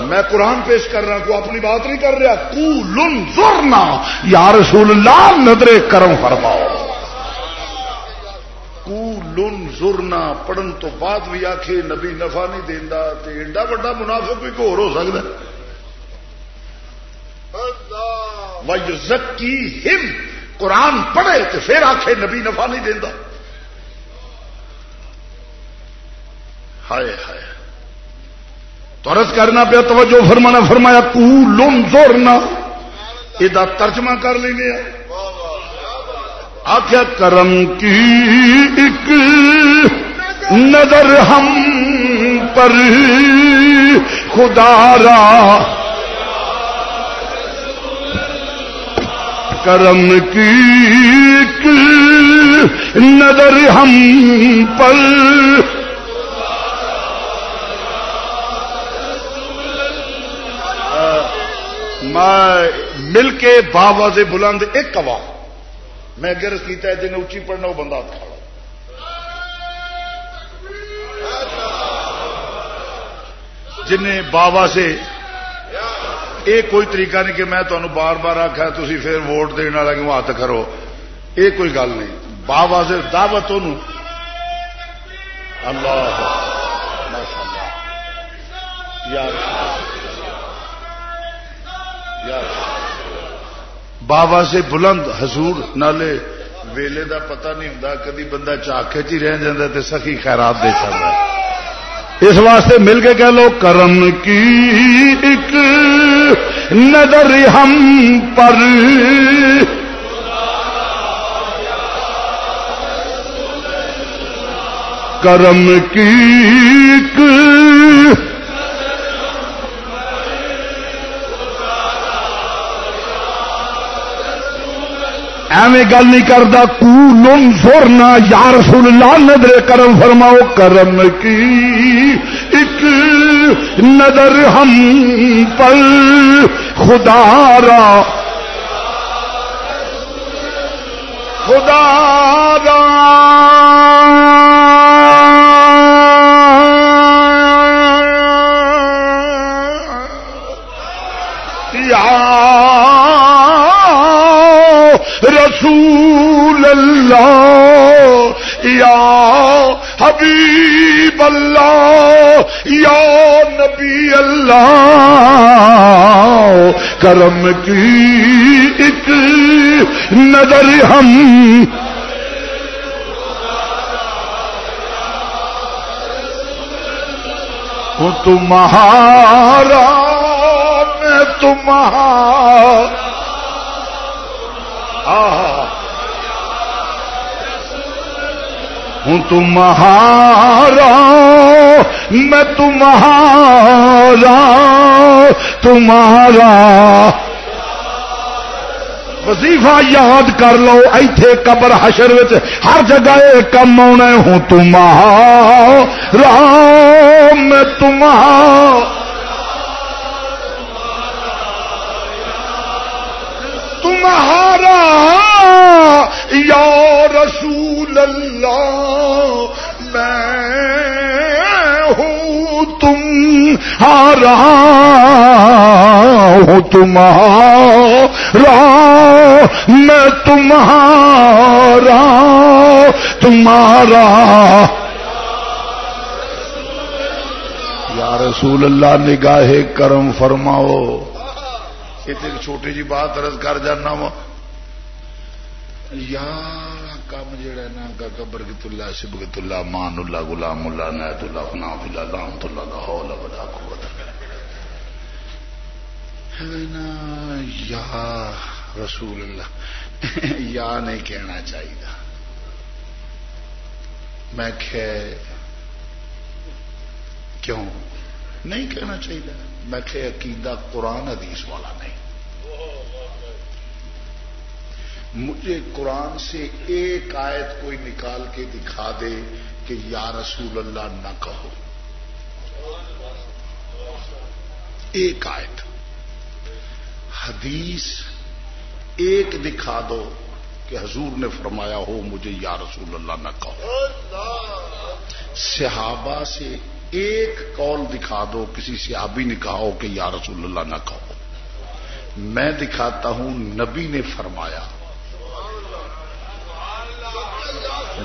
میں قرآن پیش کر رہا کو اپنی بات نہیں کر رہا۔ کو لن زرنا، یا رسول اللہ نظر کرم فرماؤ۔ کو لن زرنا، پڑھن تو بعد بھی آخے نبی نفع نہیں دینا ایڈا وا منافق بھی کو ہو سکتا زکی ہم قرآن پڑھے تو پھر آخے نبی نفع نہیں دینا ہائے ہائے۔ ترس کرنا پیا، توجہ فرمانا، فرمایا کو زورنا یہ ترجمہ کر لیں گے۔ آخیا کرم کی ایک نظر ہم پر۔ خدا را۔ کرم کی نظر ہم پر۔ مل کے بابا سے بلند ایک کوا۔ میں گرس کیتا ہے جنہیں اچھی پڑھنا وہ بندہ تھا جنہیں بابا سے یہ کوئی طریقہ نہیں کہ میں تمہیں بار بار آخیا تھی پھر ووٹ دن والا کہ ہاتھ کرو یہ کوئی گل نہیں۔ بابا سے دعوت اللہ۔ بابا سے بلند حضور نالے ویلے دا پتہ نہیں ہوں کدی بندہ چاخے چ ہی رہ جا سخی خیرات دے سکتا ہے اس واسطے مل کے کہہ لو کرم کی ایک نظر ہم پر کرم کی ایک گل نہیں کرتا کو سورنا یا رسول اللہ، نظر کرم فرماؤ، کرم کی ایک نظر ہم پر خدا را رسول اللہ، یا حبیب اللہ، یا نبی اللہ۔ کرم کی ایک نظر ہم تمہارا، میں تمہارا۔ ہوں تمہارا، میں تمہارا تمہارا۔ وظیفہ یاد کر لو، ایتھے قبر حشر ہر جگہ کم آنا ہوں تمہارا، میں تمہارا۔ تمہارا۔ یا رسول اللہ، میں ہوں تم ہارا ہوں تمہارا، میں تمہارا تمہارا۔ یا رسول اللہ، نگاہ کرم فرماؤ۔ ایک چھوٹی جی بات ارد کر جانا وا یا کام جڑا نا گبر کی تلا شب کی مان اللہ، غلام اللہ نیت اللہ فنا فلا لام تلا دا حول ولا قوت نا، یا رسول اللہ، یا نہیں کہنا چاہیے۔ میں کیوں؟ نہیں کہنا چاہیے۔ میں کہ عقیدہ قرآن حدیث والا نہیں مجھے قرآن سے ایک آیت کوئی نکال کے دکھا دے کہ یا رسول اللہ نہ کہو۔ ایک آیت۔ حدیث ایک دکھا دو کہ حضور نے فرمایا ہو مجھے یا رسول اللہ نہ کہو۔ صحابہ سے ایک کال دکھا دو، کسی صحابی نے کہا ہو کہ یا رسول اللہ نہ کہو۔ میں دکھاتا ہوں نبی نے فرمایا۔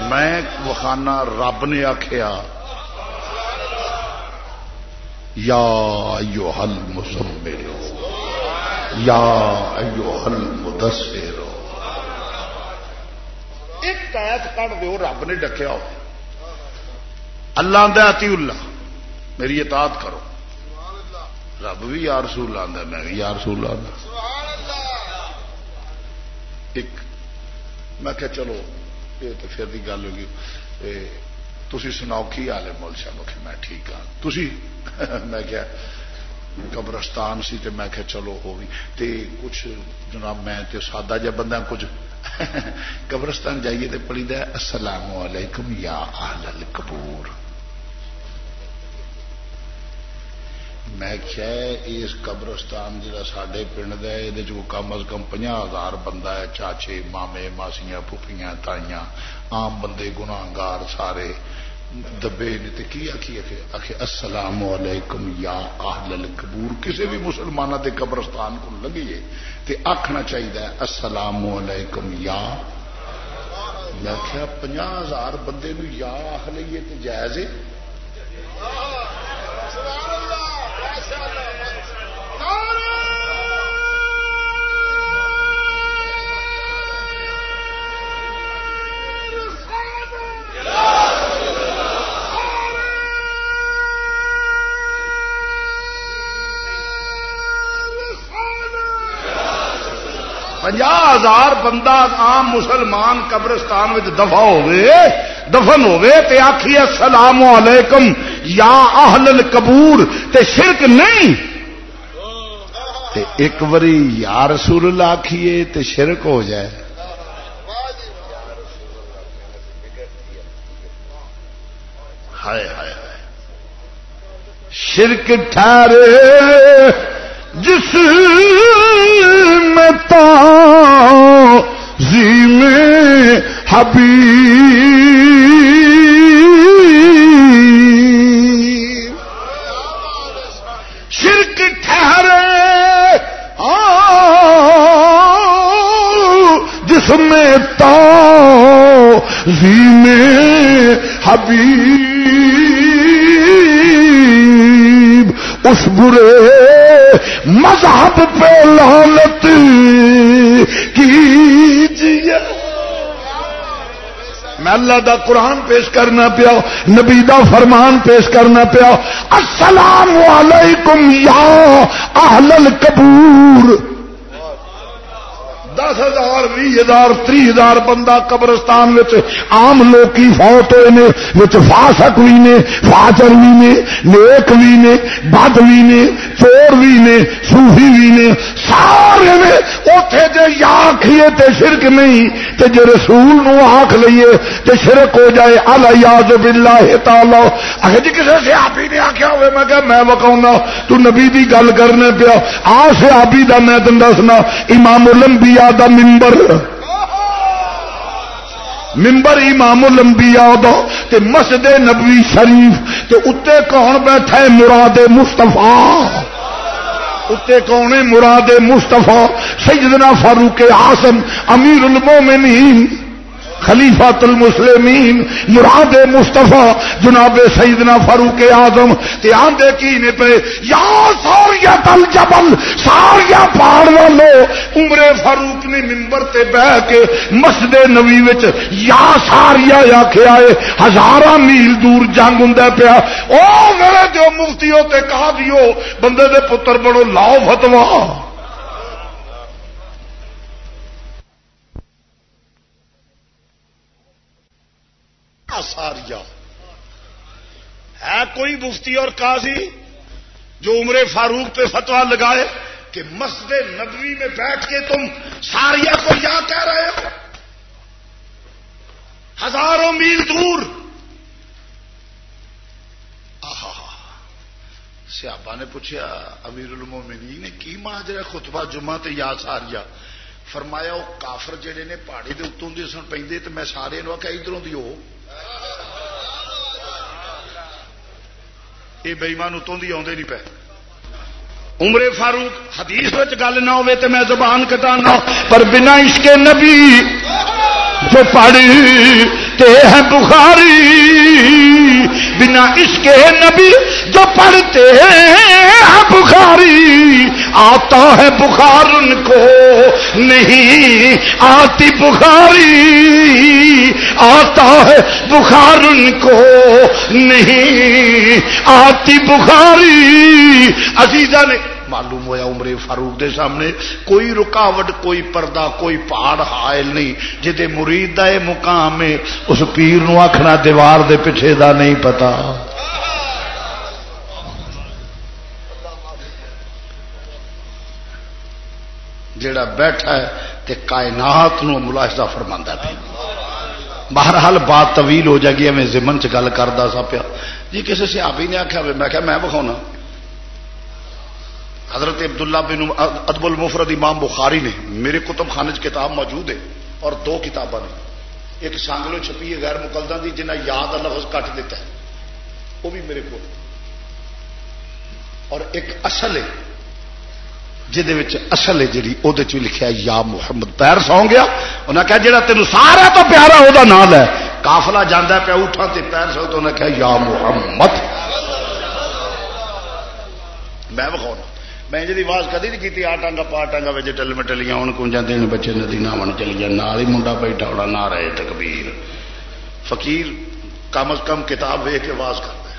میں وخانہ رب نے آخیا یا ایو حل مسمر یا ایو حل مدثر ایک قید کر دو رب نے ڈکیا ہو۔ اللہ آدھا اتی اللہ، میری اطاعت کرو۔ رب بھی یا رسول آدھا میں بھی یا رسول آدھا ایک، میں کہ چلو یہ تو پھر دی گل ہوگی تھی سناؤ کی حال ہے مول صاحب کہ میں ٹھیک ہاں تھی میں کیا قبرستان سی تے میں کہ چلو ہو بھی تے کچھ جناب میں تے سادہ جا بندہ کچھ قبرستان جائیے تے پڑھی دے السلام علیکم یا اہل القبور میں کیا اس قبرستان جا سڈے پنڈ ہے یہ کم از کم پنج ہزار بندہ ہے، چاچے، مامے ماسیاں پھوپیاں تائیاں آم بندے گناگار سارے دبے نے کی آخی آخ السلام علیکم یا آہل القبور۔ کسی بھی مسلمان دے قبرستان کو لگیے تے آخنا چاہیے السلام علیکم یا میں کیا پنج ہزار بندے نو یا آخ لیے تے ماشاءاللہ جائز ہزار بندہ عام مسلمان قبرستان میں دفا ہوئے، دفن ہوئے تے آخی السلام علیکم یا اہل القبور، تے شرک نہیں۔ تے ایک بری یا رسول اللہ آخیے تے شرک ہو جائے۔ ہائے ہائے۔ شرک ٹھہرے۔ جس میں تا زی میں شرک ٹھہرے جس میں تا زی میں حبیب اس برے مذہب پہ لانت کیجیے۔ میں اللہ دا قرآن پیش کرنا پیا، نبی دا فرمان پیش کرنا پیا۔ السلام علیکم یا اہل القبور۔ دس ہزار بھی ہزار تری ہزار بندہ قبرستان آم لوگ فوت ہوئے نے فاسک بھی نے فاچر بھی نے، نیک بھی نے، بد بھی نے، چور بھی نے سوفی بھی نے، سارے نے اتے جی یا آخیے تے شرک نہیں، تے جی رسول نو آخ لیے تے شرک ہو جائے الیاز باللہ تعالی۔ اگر جی کسی سے آپ نے آخیا ہوئے، میں کہ میں بکاؤں تو نبی دی گل کرنے پیا۔ آ سے آبی دا میں تم دسنا، امام الانبیاء دا ممبر۔ ممبر امام الانبیاء دا تے مسجد نبوی شریف تے اتے کون بیٹھا ہے مراد مستفا اتنے کون مراد مستفا سیدنا فاروق آسم امیر المومنین۔ خلیفہ المسلمین، مراد مستفا جناب سیدنا فاروق آزم آدھے کی نے پہ، یا ساریا تل جبل ساریا پہاڑ والو عمر فاروق نے ممبر تے بہ کے مسجد نبی یا ساریا آخیا ہے ہزار میل دور جنگ ہوں پیا۔ او میرے جو مفتی تے کہا دیو، بندے دے پتر بڑو لاؤ فتوا ساریا۔ ہے کوئی مفتی اور قاضی جو عمر فاروق پہ فتوا لگائے کہ مسجد نبوی میں بیٹھ کے تم ساریا کو یا کہہ رہے ہو؟ ہزاروں میل دور۔ سیابا نے پوچھا، امیر المومنین نے کی ماجرا خطبہ جمعہ تے یا ساریا؟ فرمایا، وہ کافر جڑے نے پہاڑی کے اتوں دی سن پہ تو میں سارے آخیا ادھروں دی ہو۔ یہ بےمان اتوں کی آدھے نہیں پے عمر فاروق حدیث گل نہ ہوے تو میں زبان کٹانا، پر بنا عشق نبی۔ جو پڑھی تے ہے بخاری۔ بنا عشق نبی جو پڑھتے ہیں بخاری۔ آتا ہے بخار ان کو نہیں، آتی بخاری۔ آتا ہے بخار ان کو نہیں، آتی بخاری۔ عزیزہ نے معلوم ہوا عمر فاروق دے سامنے کوئی رکاوٹ، کوئی پردہ، کوئی پہاڑ حائل نہیں۔ جی مرید کا مقام ہے اس پیر نو آخنا دیوار دے پیچھے دا نہیں پتا۔ جڑا بیٹھا ہے تے کائنات نو ملاحظہ فرما پہ بہرحال بات طویل ہو جائے گی میں زمن چ گل کرتا سا پیا۔ جی کسی سیابی نے آخیا میں کہ میں بخا حضرت عبداللہ بن ادب المفرد امام بخاری نے میرے کتب خانے کتاب موجود ہے اور دو کتابیں نے۔ ایک سانگلو چھپی ہے غیر مقدہ دی جنہیں یاد لفظ کٹ دیتا ہے۔ وہ بھی میرے کو اور ایک اصل ہے جہد جی وہ لکھا یا محمد۔ پیر سو گیا انہیں کہا جا تین سارا تو پیارا وہ نام ہے۔ کافلا جانا پیا اٹھا تے پیر سو تو انہیں کہا یا محمد۔ میں بخا میں جی آواز کدی نہیں کی آ ٹانگا پا ٹانگا بچے ٹل مٹلیاں ہوں کنجا دن بچے ندی نہ من چلی جان نال ہی منڈا بیٹھا ہونا نہ رہے تکبیر۔ فقیر کم از کم کتاب ویک کے آواز کرتا ہے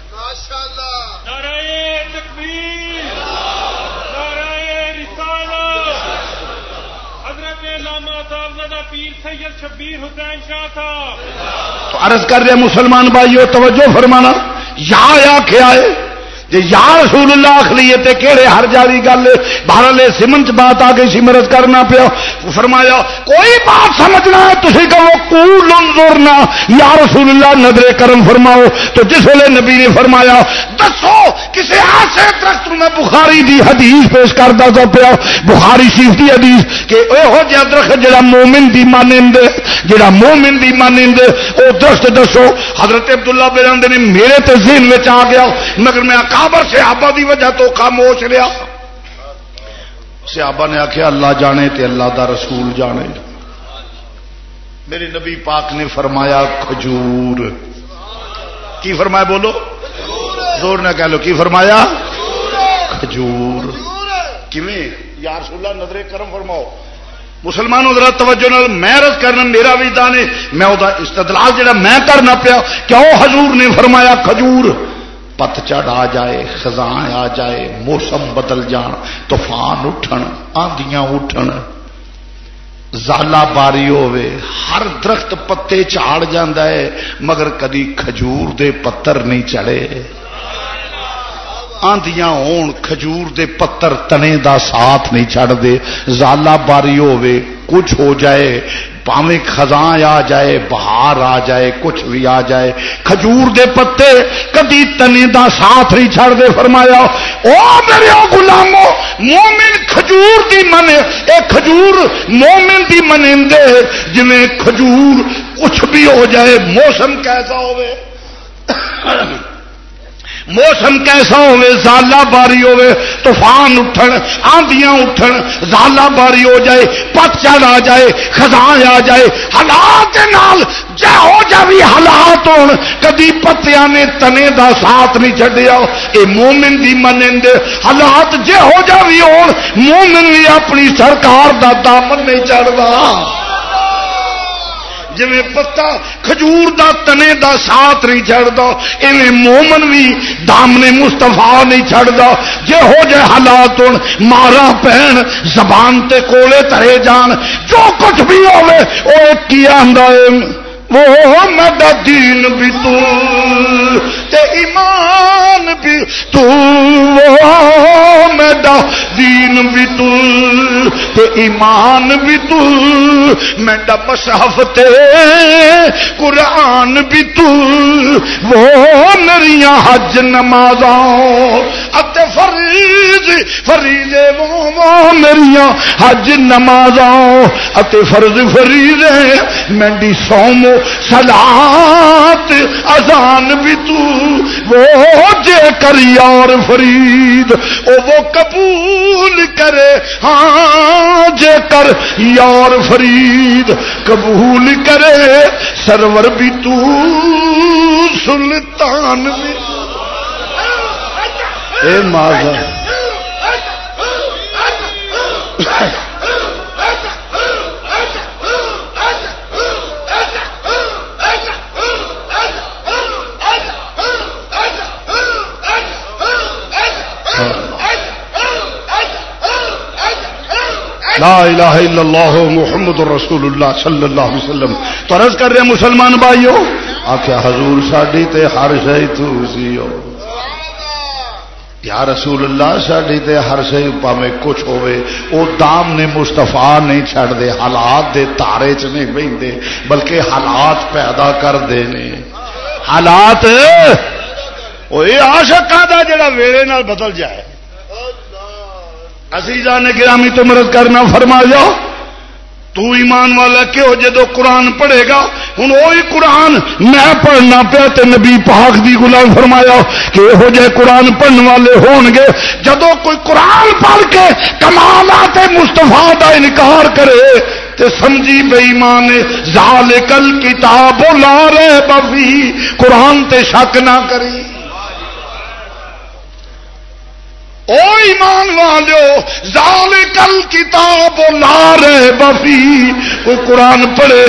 تو عرض کر رہے مسلمان بھائیو توجہ فرمانا یا آیا کیا ہے؟ جی یا رسول اللہ آخ لیے تے کہڑے ہر جاری گل بارہ سمن چ بات آ گئی سی، مرض کرنا پیا۔ فرمایا، کوئی بات سمجھنا ہے تھی کہو کول انظرنا یا رسول اللہ، نظر کرم فرماؤ۔ تو جس ویلے نبی نے فرمایا، دسو کسی ایسے درخت میں بخاری دی حدیث پیش کرتا سا پیا۔ بخاری شریف دی حدیث کہ یہو جہا درخت جڑا مومن دی مانند جڑا مومن دی مانند وہ درخت دسو۔ حضرت عبداللہ بیرند نے میرے تے ذہن میں آ گیا، مگر میں کابر سیابا دی وجہ تو خاموش رہا۔ سیابا نے آخیا اللہ جانے تے اللہ دا رسول جانے۔ میرے نبی پاک نے فرمایا، کھجور۔ کی فرمایا بولو؟ زور نہ کہہ لو، کی فرمایا؟ کھجور۔ یا رسول اللہ، نظر کرم فرماؤ۔ مسلمانوں، ذرا توجہ نال میں رس کرنا، میرا بھی دانے میں وہ استدلال جڑا میں کرنا پیا، کیوں حضور نے فرمایا کھجور؟ پت چڑھ آ جائے، خزاں آ جائے، موسم بدل جان، طوفان اٹھن، آندیاں اٹھن۔ زالا باری ہوے ہر درخت پتے چاڑ جاندہ ہے، مگر کدی کھجور دے پتر نہیں چڑھے۔ آندیاں ہون، کھجور دے پتر تنے دا ساتھ نہیں چھڑ دے زالا باری ہوے کچھ ہو جائے پاویں خزاں آ جائے، بہار آ جائے، کچھ بھی آ جائے۔ کھجور دے پتے کدی تنی دا ساتھ نہیں چھڑ دے فرمایا، او میرے غلامو، مومن کھجور دی من اے کھجور مومن دی منندے، جویں کھجور کچھ بھی ہو جائے، موسم کیسا ہوئے موسم کیسا ہوے زالا باری ہوے طوفان اٹھن، آندیاں اٹھن زالا باری ہو جائے، پت چڑھ آ جائے خزان آ جائے، حالات نال ہو جا بھی حالات ہو کدی پتیا نے تنے دا ساتھ نہیں چڈیا اے مومن دی منند، حالات جے ہو جا بھی ہو مومن بھی اپنی سرکار دا دامن نہیں چڑھتا جی پتا کھجور دا تنے دا ساتھ نہیں چڑھتا ایویں مومن بھی دامنے مستفا نہیں چڑھتا جے ہو جائے حالات ہوں مارا پہن، زبان تے کولے ترے جان۔ جو کچھ بھی ہوے وہ کیا آدھا وہ مد دین بھی تو۔ تے ایمان بھی تو میڈا، دین بھی تو، تے ایمان بھی تو میڈا مصحف تے، قرآن بھی تو وہ نریاں حج نمازاں۔ اتے فریض فریض وہ نریاں حج نمازاں۔ اتے فرض فریض مینڈی سومو سلات ازان بھی تو۔ وہ جے کر یار فرید، او وہ قبول کرے۔ ہاں جے کر یار فرید، قبول کرے۔ سرور بھی تو سلطان بھی۔ اے ماضا لا الہ الا اللہ محمد رسول اللہ صلی اللہ علیہ وسلم تو کر رہے مسلمان بھائیو آخیا حضور ساڈی تے ہر شے تو سیو یا رسول اللہ، ساڈی تے ہر شے پاویں کچھ ہوے او دام نے مصطفی نہیں چھڑ دے، حالات دے تارے چ نہیں بہندے بلکہ حالات پیدا کر دے نے۔ حالات؟ او اے عاشقاں دا جڑا ویلے نال بدل جائے۔ اسی جانے گرامی تو مرد کرنا فرما جاؤ تو ایمان والا کیوں جدو قرآن پڑھے گا؟ ہوں وہی قرآن میں پڑھنا پیا تے نبی پاک دی غلام فرمایا کہ یہو جہ قرآن پڑھنے والے ہون گے، جدو کوئی قرآن پڑھ کے کمالات مستفا کا انکار کرے، تے سمجھی بے ایمان زال کل کتاب لا رہے بفی قرآن تے شک نہ کری او ایمان والو زال کل کتاب لا رہے بفی کوئی قرآن پڑھے،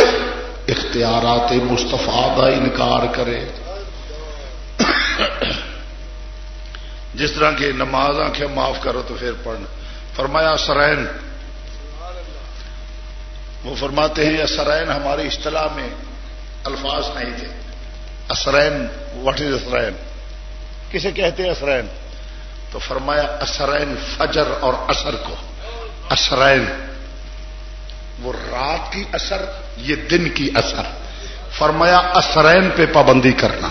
اختیارات مستفا کا انکار کرے۔ جس طرح کی نماز آنکھیں معاف کرو تو پھر پڑھنا۔ فرمایا سرائن وہ فرماتے ہیں یہ سرائن ہماری اصطلاح میں الفاظ نہیں تھے۔ اسرائن واٹ از اسرائن کسے کہتے ہیں اسرائن تو فرمایا اسرائن فجر اور اثر کو۔ اسرائن وہ رات کی اثر یہ دن کی اثر فرمایا اسرائن پہ پابندی کرنا۔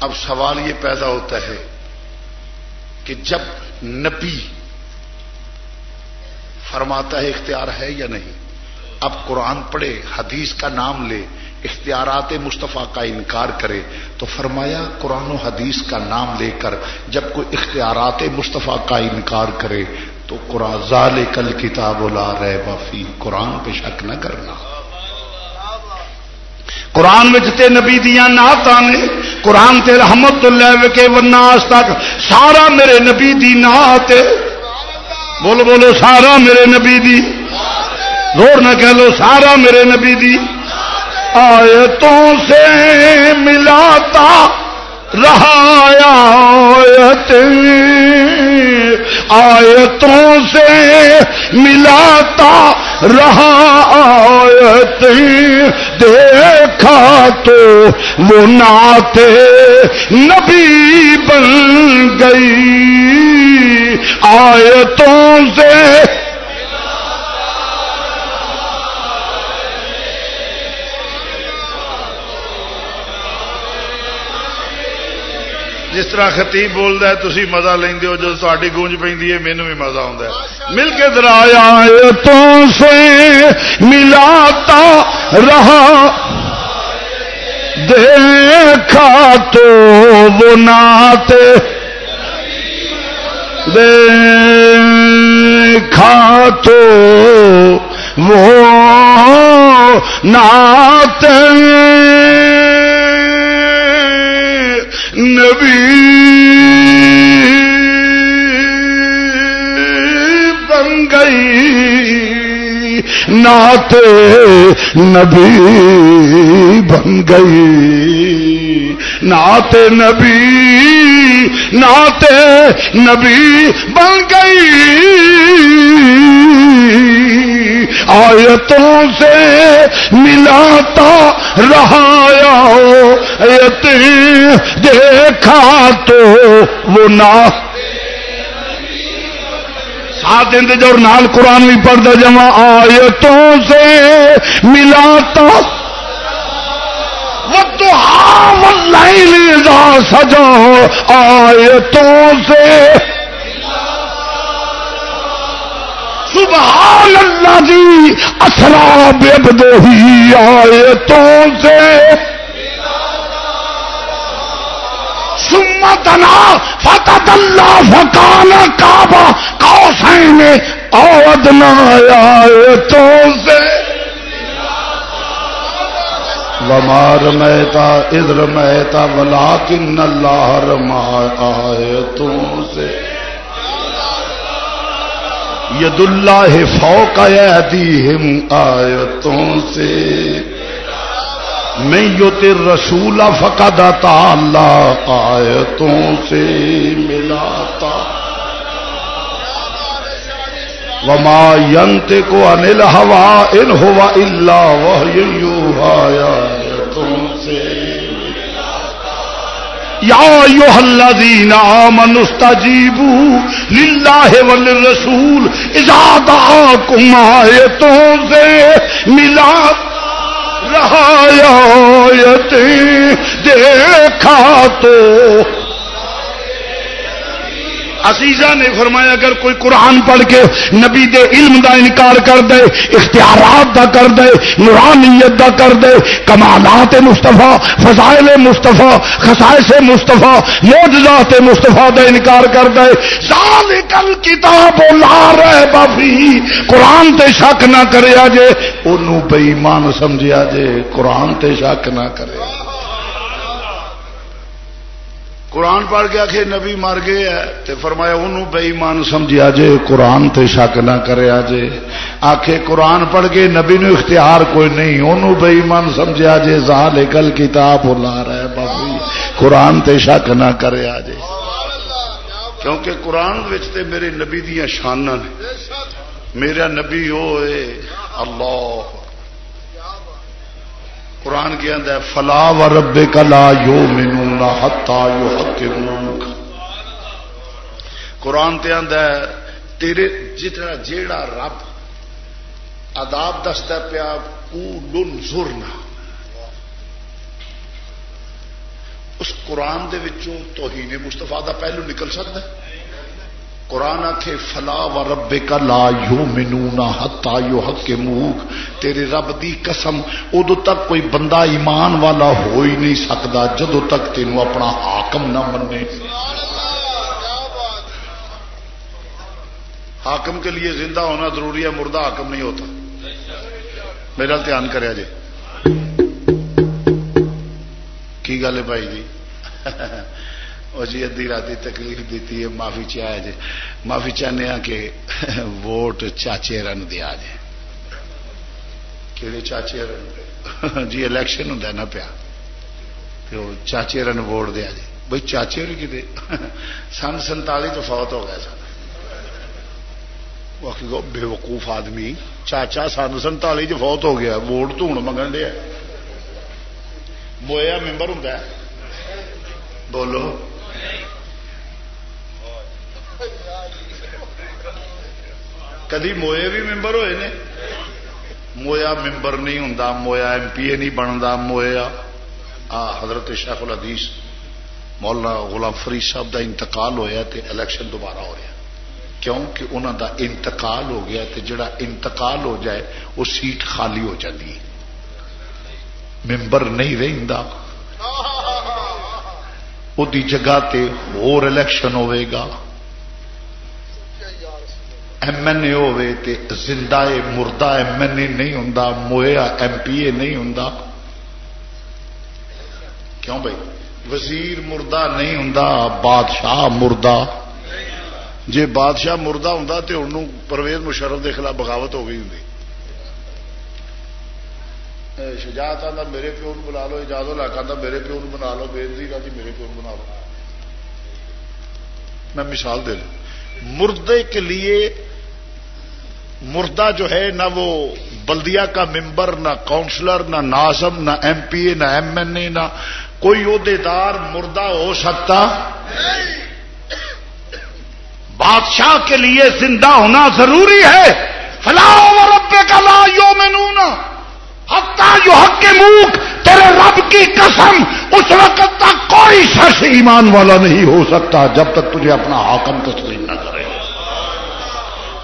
اب سوال یہ پیدا ہوتا ہے کہ جب نبی فرماتا ہے اختیار ہے یا نہیں، اب قرآن پڑھے، حدیث کا نام لے اختیارات مصطفیٰ کا انکار کرے تو فرمایا قرآن و حدیث کا نام لے کر جب کوئی اختیارات مصطفیٰ کا انکار کرے تو قرآن ظال کل کتاب لا رہے بافی قرآن پہ شک نہ کرنا۔ قرآن تے نبی دیا نات نے قرآن تے رحمت اللہ کے وناس تک سارا میرے نبی دی نات بولو بولو، سارا میرے نبی دی۔ زور نہ کہہ لو، سارا میرے نبی دی۔ آیتوں سے ملاتا رہا آیت۔ آیتوں سے ملاتا رہا آیت۔ دیکھا تو وہ ناتے نبی بن گئی۔ آیتوں سے جس طرح خطیب بولتا ہے تھی مزہ لے ہو جب تاری گونج پہ مینو بھی مزہ آتا ہے۔ مل کے درایا تو سے ملاتا رہا۔ دیکھا تو وہ نات دیکھا تو وہ نات نبی گئی نات نبی بن گئی۔ نات نبی نات نبی بن گئی۔ آیتوں سے ملاتا رہا دیکھا تو وہ نہ ساتھ دیں جو نال قرآن بھی پڑھتا جمع آیتوں سے ملاتا۔ ہاں سجا آیتوں سے۔ سبحان اللہ جی اصلا بے دو ہی آیتوں سے۔ سمتنا فتح اللہ فکان کعبہ کوسین اودنا آیتوں سے۔ ومار رمیتا ادھر رمیتا، ولیکن اللہ رما آیتوں سے۔ ید اللہ فوق ایدیہم آیتوں سے۔ میں یو تیر رسول فقد تعالی آیتوں سے ملاتا۔ وما ینت کو انل ہوا ان ہوا اللہ وہ تم سے یا یو الذین آمنوا استجیبوا للہ وللرسول اذا دعاکم آیتوں سے ملا رہا یتی دیکھا تو عزیزہ نے فرمایا، اگر کوئی قرآن پڑھ کے نبی دے علم دا انکار کر دے، اختیارات دا کر دے، نورانیت دا کر دے، کمالات مصطفیٰ، فضائل مصطفیٰ خسائش مصطفیٰ موجزات مصطفیٰ دا انکار کر دے، ذالک کتاب لا رہے بافی قرآن تے شک نہ کرے جے انہوں بے ایمان سمجھیا جے، قرآن تے شک نہ کرے۔ قرآن پڑھ کے آخے نبی مر گئے ہے تے فرمایا انہوں بے ایمان سمجھا جے قرآن تے شک نہ کرے جے آخے قرآن پڑھ کے نبی نو اختیار کوئی نہیں، انہوں بے ایمان سمجھا جے زال کل کتاب لا رہا ہے بابی قرآن تے شک نہ کرے جے کیونکہ قرآن تے میرے نبی دیا شانہ نے۔ میرا نبی ہوئے اللہ۔ قرآن کے اندر فلا و رب کلا یو مینو نہ ہتا یو حق قرآن تے اندر تیرے جتنا جیڑا رب آداب دستا پیا لن زورنا اس قرآن دے وچوں توہین مستفا دا پہلو نکل سکتا ہے؟ قرآن آخ فلا و رب کا لا یو مینو نہ ہتا یو حق کے موک تیرے رب دی قسم ادو تک کوئی بندہ ایمان والا ہو ہی نہیں سکتا جدو تک تینوں اپنا حاکم نہ منے۔ حاکم کے لیے زندہ ہونا ضروری ہے، مردہ حاکم نہیں ہوتا۔ میرا دھیان کرے جی۔ کی گل ہے بھائی جی؟ جی ادی رات تکلیف دیتی ہے، معافی چاہ جی معافی چاہنے ہاں کہ ووٹ چاچے رن دیا جی کہ چاچے رن جی الیکشن ہوں نا پیا۔ تو چاچے رن ووٹ دیا جی بھائی چاچے رن کتنے سن سنتالی تو فوت ہو گیا سن بے وقوف آدمی۔ چاچا سن سنتالی چ فوت ہو گیا، ووٹ تو ہوں منگن دیا مویا ممبر ہوں بولو۔ کدی موئے بھی ممبر ہوئے نے؟ مویا ممبر نہیں ہوں مویا ایم پی اے نہیں بنتا مویا آ حضرت شیخ الحدیث مولانا غلام فرید صاحب دا انتقال ہویا تے الیکشن دوبارہ ہو رہا کیوں کہ انہوں دا انتقال ہو گیا تے جڑا انتقال ہو جائے، وہ سیٹ خالی ہو جاتی ہے۔ ممبر نہیں رہتا وہ جگہ تے اور الیکشن ہوئے گا ایم این اے ہوے تے زندہ مردہ ایم این اے نہیں ہوں مویا ایم پی اے نہیں ہوں کیوں بھائی وزیر مردہ نہیں ہوں بادشاہ مردہ جی بادشاہ مردہ ہوں تو انہوں پرویز مشرف کے خلاف بغاوت ہو گئی ہوں شجاعت آتا میرے پیو بنا لو، اجازت لاکھ آتا میرے پیو بنا لو بےزی کا میرے پیو بنا لو۔ میں مثال دے لوں۔ مردے کے لیے مردہ جو ہے نہ وہ بلدیہ کا ممبر، نہ کاؤنسلر نہ ناظم، نہ ایم پی اے، نہ ایم این اے، نہ کوئی عہدے دار مردہ ہو سکتا۔ بادشاہ کے لیے زندہ ہونا ضروری ہے۔ فلاح رب کا لا یو حتہ جو حق کے موک، تیرے رب کی قسم، اس وقت تک کوئی شخص ایمان والا نہیں ہو سکتا جب تک تجھے اپنا حاکم تسلیم نہ کرے۔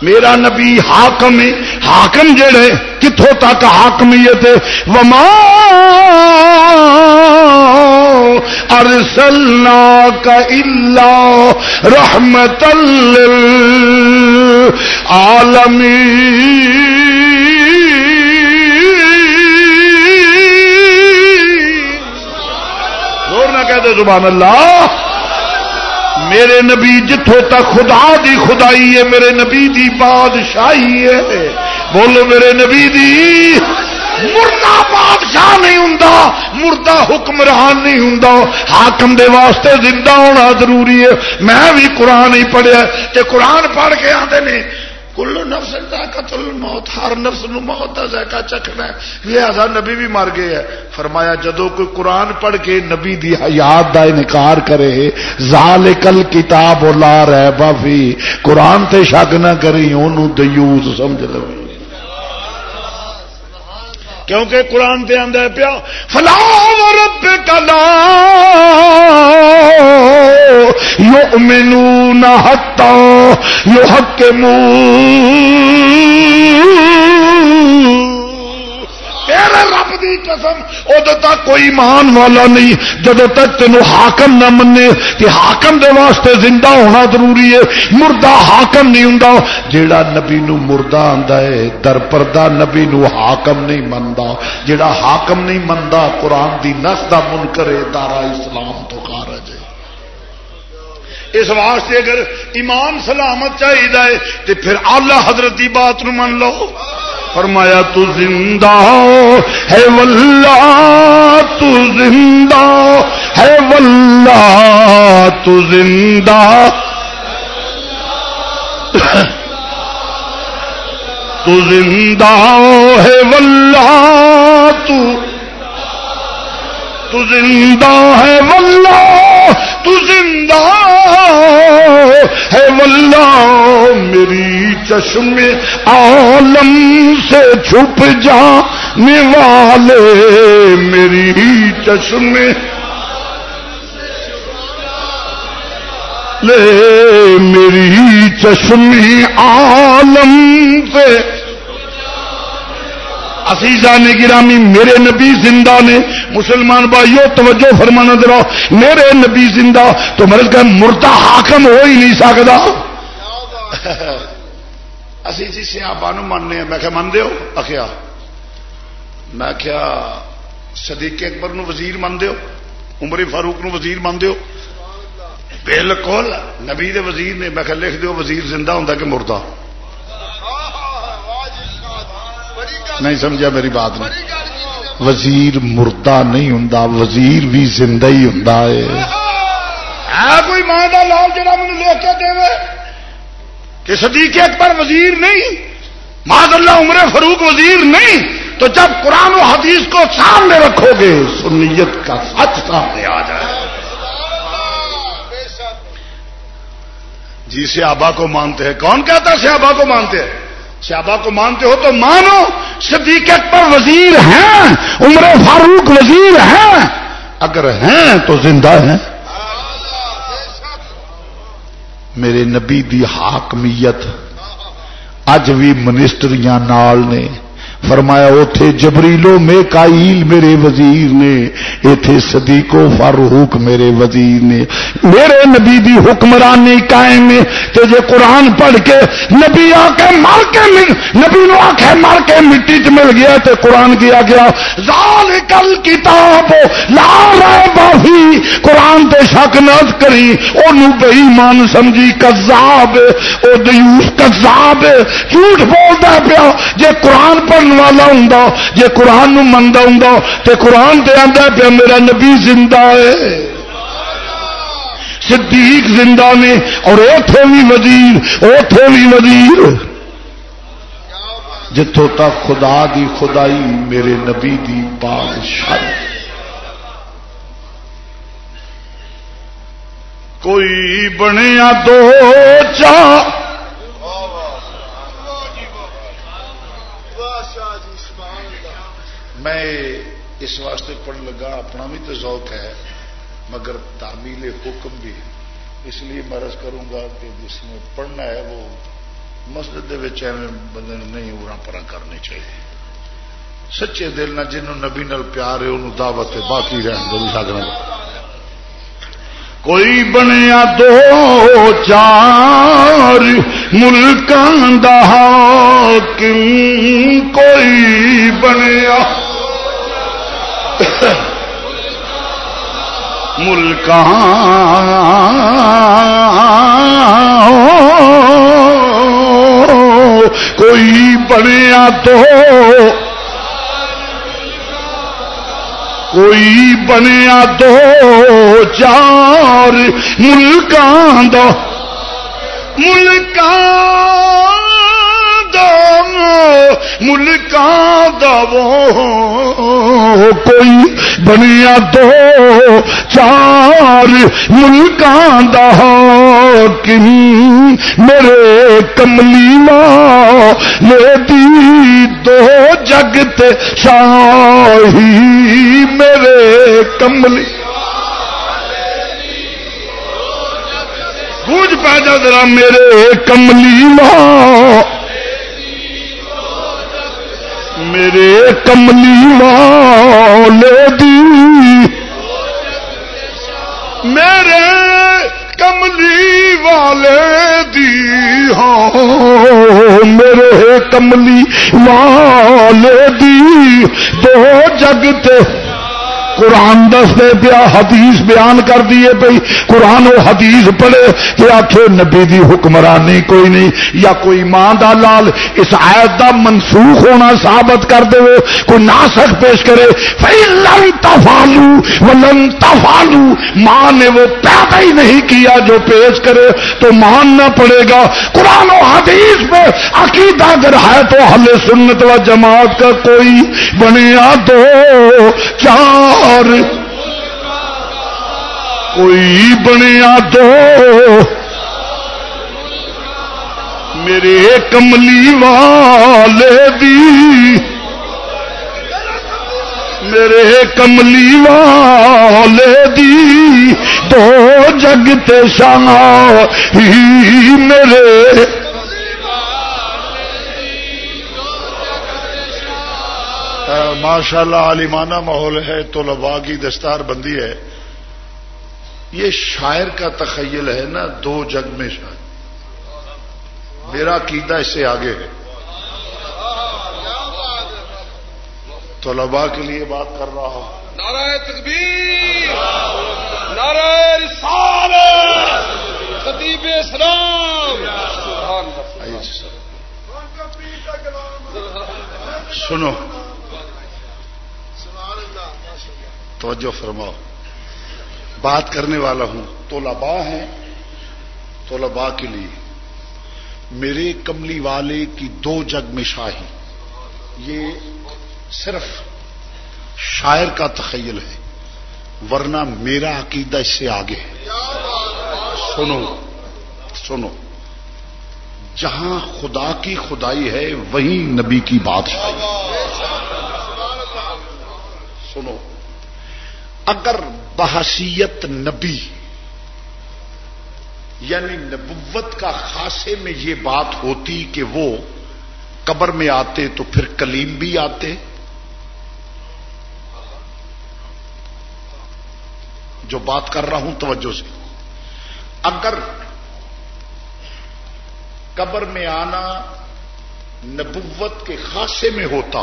میرا نبی حاکم حاکم جڑے کتوں تک حاکمیت وما ارسلنا کا اللہ رحمت عالمی نہ زبان اللہ. میرے نبی جتوں تک خدا دی خدائی ہے، میرے نبی دی بادشاہی ہے۔ بولو میرے نبی دی، مردہ بادشاہ نہیں ہوں مردہ حکمران نہیں ہوں حاکم دے واسطے زندہ ہونا ضروری ہے۔ میں بھی قرآن ہی پڑھیا کہ قرآن پڑھ کے آتے نے کلو نفس ذائقہ الموت ہر نفس نو موت کا ذائقہ چکھنا ہے۔ لہذا نبی بھی مر گئے ہے فرمایا، جدو کوئی قرآن پڑھ کے نبی دی حیات دا انکار کرے ذالکل کتاب لا ریب فی۔ قرآن تے شک نہ کری اونوں دیوس سمجھ لو۔ کیونکہ قرآن تے آدھا پیا، فلا رب کلا یو مینو نہ ہتا یو حق تیرے قسم ادو تک کوئی ایمان والا نہیں جدو تک تینوں حاکم نہ منے کہ حاکم دے واسطے زندہ ہونا ضروری ہے، مردہ حاکم نہیں ہوں جیڑا نبی نو مردہ آندا ہے، در پردہ نبی نو حاکم نہیں منتا جیڑا حاکم نہیں منتا قرآن دی نس کا منکر دارا اسلام تو کارج اس واسطے اگر ایمان سلامت چاہیے تو پھر آلہ حضرت کی بات نو من لو۔ فرمایا، تو زندہ ہے واللہ، تو زندہ ہے واللہ، تو زندہ تو زندہ ہے واللہ، تو تو زندہ ہے واللہ۔ تو زندہ ہے واللہ، میری چشم عالم سے چھپ جانے والے، میری چشم لے میری چشمی عالم سے عزیزہ نے گرامی میرے نبی زندہ نے۔ مسلمان بھائیو، توجہ فرمانا دے میرے نبی زندہ، تو میرے کہ مردہ حاکم ہو ہی نہیں سکتا اسی جی سیابا ماننے میں کیا من دو آخیا، میں کیا صدیق اکبر نو وزیر من دو عمر فاروق نو وزیر من دو بالکل، نبی دے وزیر نے۔ میں لکھ دیو، وزیر زندہ ہوں کہ مردہ نہیں سمجھا میری بات نہیں وزیر مردہ نہیں ہوں وزیر بھی زندہ ہی ہوں کوئی ماں کا لال جا مجھے لکھ کے دے کہ صدیق اکبر وزیر نہیں، ماں اللہ عمر فروخ وزیر نہیں، تو جب قرآن و حدیث کو سامنے رکھو گے، سنیت کا سچ سامنے آ جائے۔ جی سیابا کو مانتے ہیں۔ کون کہتا ہے سیابا کو مانتے ہیں؟ صحابہ کو مانتے ہو تو مانو صدیق پر وزیر ہیں، عمر فاروق وزیر ہیں۔ اگر ہیں تو زندہ ہیں۔ میرے نبی دی حاکمیت اج بھی منسٹریاں نال نے فرمایا اتے جبریلو میں کائل میرے وزیر نے اتے صدیقو فاروق میرے وزیر نے، میرے نبی دی حکمرانی قائم نے تو جے قرآن پڑھ کے نبی آ کے مر کے نبی نو آ کے مر کے مٹی چ مل گیا تو قرآن کیا گیا زال کل کتاب لا بافی قرآن تے شک نہ کری او بے ایمان سمجھی، کذاب، او دیوس کذاب، جھوٹ بولتا پیا۔ جے قرآن پڑھ والا ہوں جی قرآن منگا ہوں تو قرآن تے آدھا پیا میرا نبی زندہ ہے۔ صدیق زندہ نے، اور اوتھے بھی وزیر اوتھے بھی وزیر۔ جتوں تک خدا دی خدائی میرے نبی دی بادشاہی کوئی بنیا دو چار میں اس واسطے پڑھنے لگا، اپنا بھی تو ذوق ہے، مگر تعمیل حکم بھی۔ اس لیے مرض کروں گا کہ جس میں پڑھنا ہے، وہ مسجد بندے نہیں ارا پرا کرنی چاہیے۔ سچے دل نہ جنہوں نبی نال پیار ہے، انہوں دعوت باقی رہن دو سکنا کوئی بنیا دو چار ملکان حاکم، کوئی بنیا ملک کوئی بنیا تو کوئی بنیا دو چار ملکان دو ملکان ملکان کوئی بنیا دو چار ملکان حاکم میرے کملی ماں دی دو جگت شاہی میرے کملی بوجھ پیدا ذرا میرے کملی ماں میرے کملی والے دی۔ میرے کملی والے دی۔ ہاں میرے کملی والے دی۔ دو جگتے قرآن دس دے پیا، حدیث بیان کر دیے پی قرآن و حدیث پڑھے کہ آخے نبی دی حکمرانی کوئی نہیں، یا کوئی ماں دا لال۔ اس آیت دا منسوخ ہونا ثابت کر دے کوئی ناسک پیش کرے۔ لن تفالو ولن تفالو ماں نے وہ پیدا ہی نہیں کیا جو پیش کرے، تو ماننا پڑے گا۔ قرآن و حدیث میں عقیدہ اگر ہے تو حل سنت و جماعت کا کوئی بنیا دو چار کوئی بنیا دو میرے کملی والے دی میرے کملی والے دی دو جگتے شان ہی میرے ماشاء اللہ عالمانہ ماحول ہے تو لبا کی دستار بندی ہے۔ یہ شاعر کا تخیل ہے نا دو جگ میں شاعر۔ میرا عقیدہ اس سے آگے ہے۔ لبا کے لیے بات کر رہا ہوں۔ نعرہ تکبیر نعرہ رسالت خطیب اسلام۔ سنو توجہ فرماؤ۔ بات کرنے والا ہوں۔ طلباء ہیں۔ طلباء کے لیے۔ میرے کملی والے کی دو جگ میں شاہی۔ یہ صرف شاعر کا تخیل ہے۔ ورنہ میرا عقیدہ اس سے آگے ہے۔ سنو سنو۔ جہاں خدا کی خدائی ہے، وہیں نبی کی بات سنو۔ اگر بحثیت نبی یعنی نبوت کا خاصے میں یہ بات ہوتی کہ وہ قبر میں آتے تو پھر کلیم بھی آتے، جو بات کر رہا ہوں توجہ سے۔ اگر قبر میں آنا نبوت کے خاصے میں ہوتا،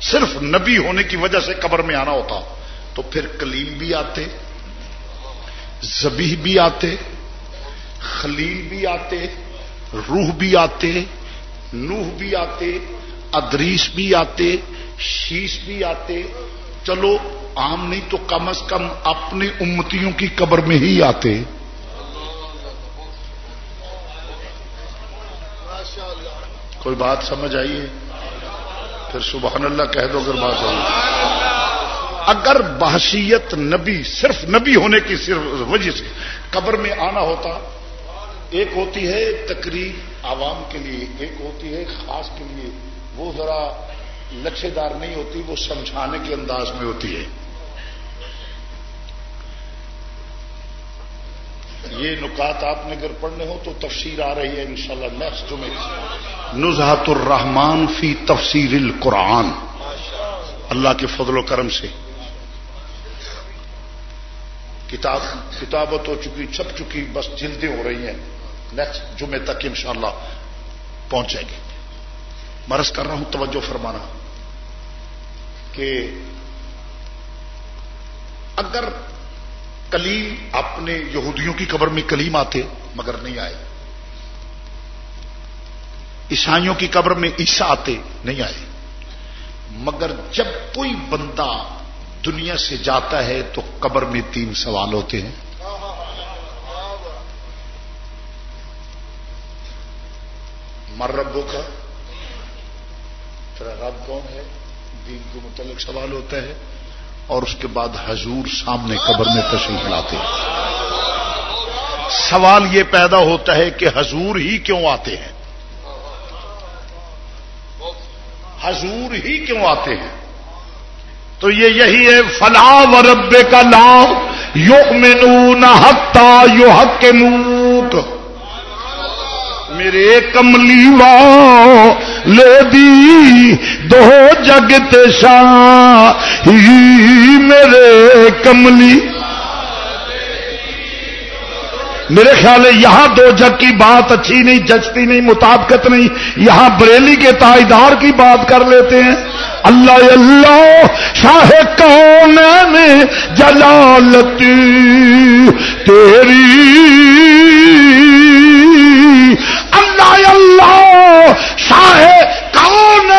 صرف نبی ہونے کی وجہ سے قبر میں آنا ہوتا تو پھر کلیم بھی آتے زبی بھی آتے، خلیل بھی آتے، روح بھی آتے، نوح بھی آتے، ادریس بھی آتے، شیش بھی آتے۔ چلو، عام نہیں تو کم از کم اپنی امتیوں کی قبر میں ہی آتے۔ کوئی بات سمجھ آئیے پھر سبحان اللہ کہہ دو اگر بات ہوئی اگر بحثیت نبی صرف نبی ہونے کی صرف وجہ سے قبر میں آنا ہوتا، ایک ہوتی ہے تقریب عوام کے لیے، ایک ہوتی ہے خاص کے لیے، وہ ذرا لچھے دار نہیں ہوتی، وہ سمجھانے کے انداز میں ہوتی ہے۔ یہ نکات آپ نے اگر پڑھنے ہو تو تفسیر آ رہی ہے انشاءاللہ شاء اللہ نیکسٹ جمعے۔ نظہت الرحمان فی تفسیر القرآن۔ اللہ کے فضل و کرم سے۔ کتاب کتابت ہو چکی چھپ چکی بس جلدیں ہو رہی ہیں۔ نیکسٹ جمعے تک انشاءاللہ پہنچے گی مرض کر رہا ہوں، توجہ فرمانا۔ کہ اگر کلیم اپنے یہودیوں کی قبر میں کلیم آتے مگر نہیں آئے، عیسائیوں کی قبر میں عیسا آتے نہیں آئے، مگر جب کوئی بندہ دنیا سے جاتا ہے تو قبر میں تین سوال ہوتے ہیں۔ مر ربوں کا؟ تیرا رب کون ہے؟ دین کو متعلق سوال ہوتا ہے۔ اور اس کے بعد حضور سامنے قبر میں تشریف لاتے ہیں۔ سوال یہ پیدا ہوتا ہے کہ حضور ہی کیوں آتے ہیں؟ حضور ہی کیوں آتے ہیں؟ تو یہ یہی ہے، فلا و رب کا نام یو مینو نہ ہکتا یو حق کے میرے کملی لے دی دو جگ ہی میرے کملی میرے خیال ہے یہاں دو جگ کی بات اچھی نہیں جچتی نہیں، مطابقت نہیں۔ یہاں بریلی کے تائیدار کی بات کر لیتے ہیں۔ اللہ اللہ، شاہ کون میں جلالت تیری؟ اللہ اللہ، شاہ کون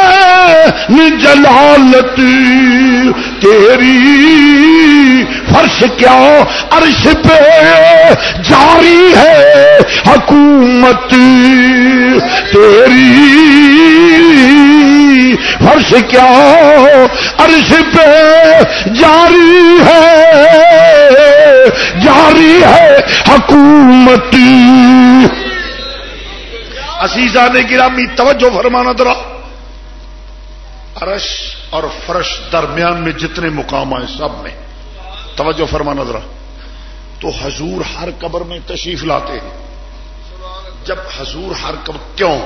جلالت تیری؟ فرش کیا عرش پہ جاری ہے؟ حکومت تیری فرش کیا عرش پہ جاری ہے؟ جاری ہے حکومت۔ عزیزہ نے گرامی توجہ فرمانا درا عرش اور فرش درمیان میں جتنے مقام ہیں، سب میں۔ توجہ فرمانا درا تو حضور ہر قبر میں تشریف لاتے ہیں۔ جب حضور ہر قبر کیوں؟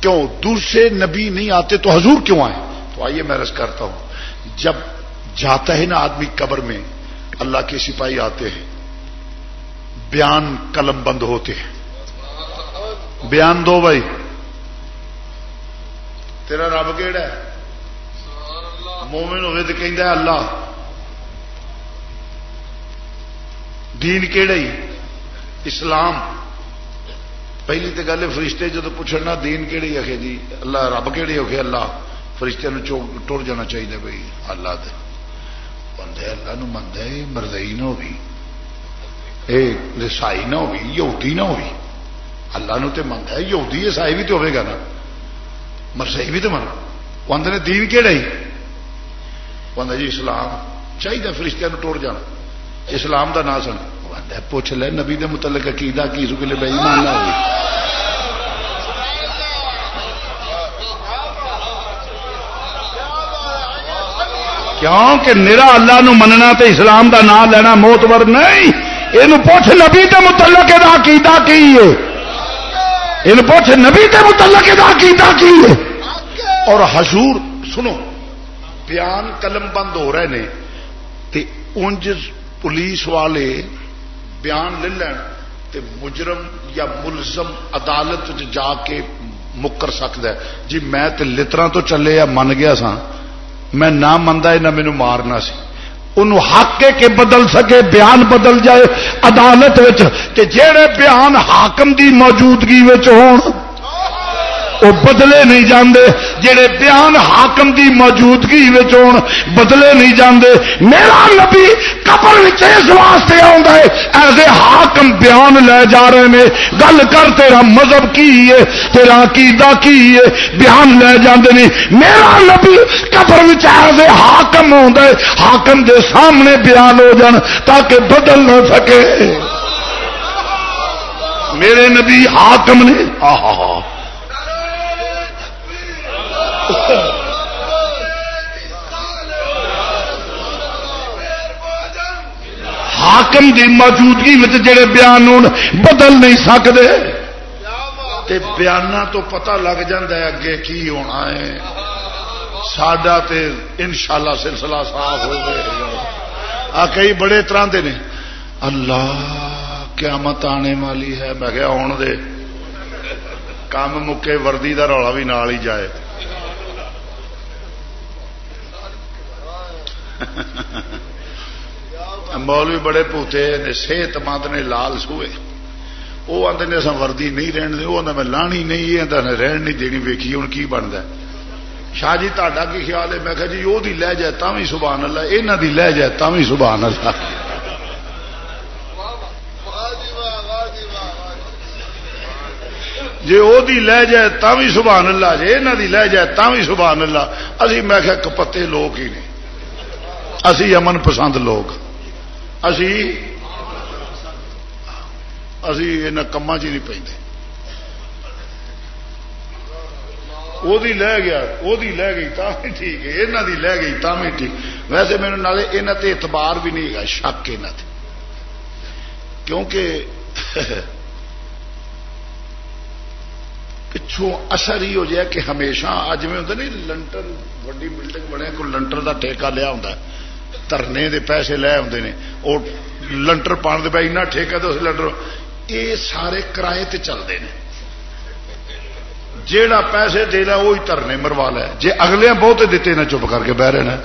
کیوں؟ دوسرے نبی نہیں آتے تو حضور کیوں آئے؟ تو آئیے میں رس کرتا ہوں، جب جاتا ہے نا آدمی قبر میں، اللہ کے سپاہی آتے ہیں۔ بیان قلم بند ہوتے ہیں۔ بیان دو بھائی۔ تیرا رب کہڑا ہے؟ مومن ہوئے تو کہ اللہ، دین کہڑا ہی؟ اسلام۔ پہلی تو گل فرشتے جب پوچھنا دین کہڑی آخے جی؟ اللہ رب کہڑی ہو اللہ، فرشتے ٹر جانا چاہیے بھائی اللہ دے بندے اللہ مند ہے، مردئی نہ ہوئی لسائی نہ ہوئی، یہودی نہ ہوئی۔ اللہ نو تے منتا ہے، یہودی عیسائی بھی تو ہوئے گا نا۔ مرسائی بھی تو من وہ آدھے دین کہڑا ہی؟ وہ جی اسلام چاہیے فرشتہ ٹوڑ جانا اسلام دا نام سن پوچھ لے نبی دے متعلق عقیدہ کی سو کلے بھائی مان ہوئی کیوں کہ اللہ نو مننا تے اسلام دا نام لینا موتبر نہیں یہ پوچھ نبی دے متعلق عقیدہ کی ہے ان پوچھ نبی کے متعلق کیتا کی ہے اور حضور سنو بیان قلم بند ہو رہے نے، تے انج پولیس والے بیان لے لین، تے مجرم یا ملزم عدالت جا کے مکر سکتا ہے۔ جی میں تے لطرا تو چلے یا من گیا سا میں نہ منتا نہ مینو مارنا سی۔ ان حق کے بدل سکے، بیان بدل جائے عدالت کہ جہے بیان حاکم دی موجودگی ہون وہ بدلے نہیں جاندے، جڑے بیان حاکم دی موجودگی ہون، بدلے نہیں جاندے۔ میرا نبی قبر اس واسطے آتا ہے، ایز اے حاکم بیان لے جا رہے ہیں گل کر، تیرا مذہب کی ہے، تیرا عقیدہ کی ہے، بیان لے جاندے نہیں میرا نبی قبر ایز اے حاکم آتا ہے، حاکم دے سامنے بیان ہو جان، تاکہ بدل نہ سکے۔ میرے نبی حاکم نے حاکم دی موجودگی میں جڑے بیان بدل نہیں سکتے تے بیان تو پتہ لگ ہے اگے کی ہونا ہے۔ سڈا ان شاء اللہ سلسلہ صاف ہو گئے آ، کئی بڑے طرح کے نے۔ اللہ، قیامت آنے والی ہے۔ میں کیا آن دے۔ کام مکے وردی کا رولا بھی نال ہی جائے۔ مولوی بڑے پوتے نے صحت مند نے لال سوئے وہ آدھے نے اصل وردی نہیں رہن دے وہ آدھا میں لانی نہیں یہ رہن نہیں دینی ویکھی ہوں کی بنتا شاہ جی تا کی خیال ہے میں کہ جی وہ لہ جائے تا بھی سبحان اللہ یہاں کی لہ جائے تا بھی سبحان اللہ جی وہ لہ جائے تا بھی سبحان اللہ جی یہاں کی لہ جائے تا بھی سبحان اللہ ابھی میں کہ کپتے لوگ ہی نہیں اسی امن پسند لوگ اسی کما چ نہیں پہ وہ لے گیا، وہ لے گئی تا بھی ٹھیک ہے یہاں کی لے گئی تا بھی ٹھیک۔ ویسے میرے نالے یہاں تے اعتبار بھی نہیں ہے، شک یہاں کیونکہ پچھوں اثر ہی ہو جائے کہ ہمیشہ اج میں ہوتا نہیں لنٹر وڈی بلڈنگ بنے کو لنٹر کا ٹھیکہ لیا ہوں پیسے لے آتے ہیں وہ لنٹر پان دے پہ اینا ٹھیکہ تو لنٹر یہ سارے کرائے تے چلتے ہیں جیڑا پیسے دے لا وہی ترنے مروا لے جی اگلے بہت دیتے نہ چپ کر کے بہ رہے ہیں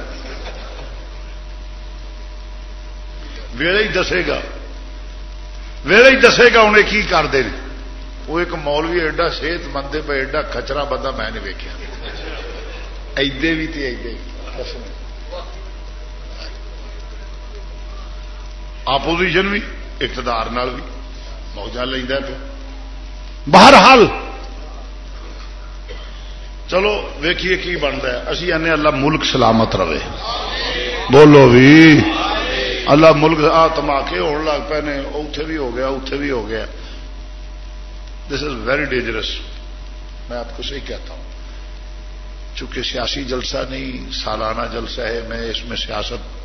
ویڑے ہی دسے گا ویڑے ہی دسے گا انہیں کی کرتے ہیں وہ ایک مولوی ایڈا صحت مند پہ ایڈا کچرا بندہ میں نے ویکیا ایدے بھی تھے اپوزیشن بھی اقتدار بھی موجہ لینا پہ بہرحال چلو ویکھیے کی بنتا ہے اسی آنے اللہ ملک سلامت رہے بولو بھی اللہ ملک آ تماکے ہونے لگ پے نے اتے بھی ہو گیا اتے بھی ہو گیا دس از ویری ڈینجرس میں آپ کو صحیح کہتا ہوں چونکہ سیاسی جلسہ نہیں سالانہ جلسہ ہے میں اس میں سیاست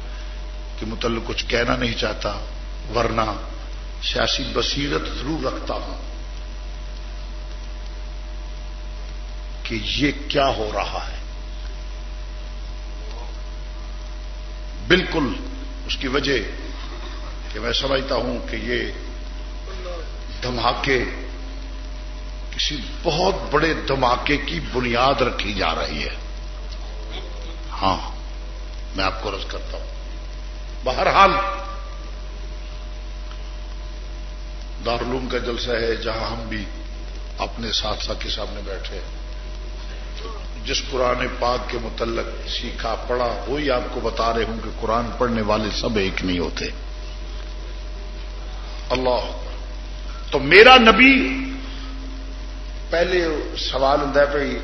کے متعلق کچھ کہنا نہیں چاہتا، ورنہ سیاسی بصیرت ضرور رکھتا ہوں کہ یہ کیا ہو رہا ہے۔ بالکل اس کی وجہ کہ میں سمجھتا ہوں کہ یہ دھماکے کسی بہت بڑے دھماکے کی بنیاد رکھی جا رہی ہے۔ ہاں میں آپ کو رض کرتا ہوں۔ بہرحال، دارالعلوم کا جلسہ ہے جہاں ہم بھی اپنے ساتھ ساتھ کے سامنے بیٹھے جس قرآن پاک کے متعلق سیکھا پڑھا، وہی آپ کو بتا رہے ہوں کہ قرآن پڑھنے والے سب ایک نہیں ہوتے۔ اللہ، تو میرا نبی، پہلے سوال ہوں بھائی،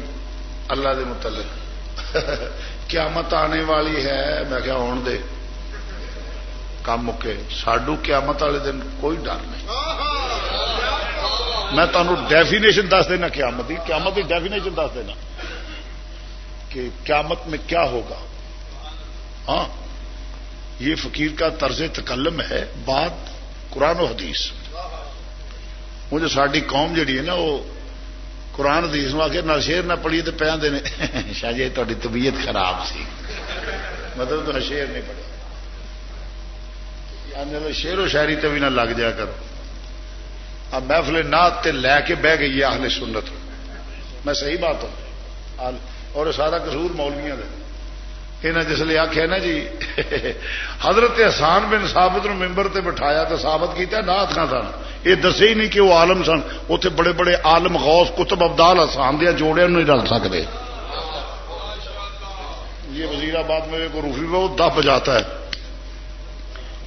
اللہ دے متعلق۔ قیامت آنے والی ہے، میں کیا ہون دے۔ کام مکے ساڈو قیامت والے دن کوئی ڈر نہیں۔ میں تمہیں ڈیفینیشن دس دینا قیامت کی قیامت کی ڈیفینیشن دس دینا کہ قیامت میں کیا ہوگا۔ ہاں؟ یہ فقیر کا طرز تکلم ہے، بات قرآن و حدیث۔ مجھے ساری قوم جڑی ہے نا، وہ قرآن حدیث آ کے نہ شیر نہ پڑھی تو پہ آدھے شاہ جی تاری طبیعت خراب سی۔ مطلب تو شیر نہیں پڑھا شیر و شاعری تے بھی نہ لگ جا کر اب محفل نات تے لے کے بہ گئی ہے اہل سنت۔ میں صحیح بات ہوں۔ اور سارا قصور مولویاں دے۔ انہیں جسے آخیا نا جی حضرت احسان بن سابت نو ممبر تے بٹھایا تو سابت کیا نات نہ سن۔ یہ دسے ہی نہیں کہ وہ آلم سن۔ اتنے بڑے بڑے آلم غوث کتب ابدال آسان دیا جوڑے نہیں رل سکتے یہ وزیر آباد میں کو روفی وہ دف بجاتا ہے۔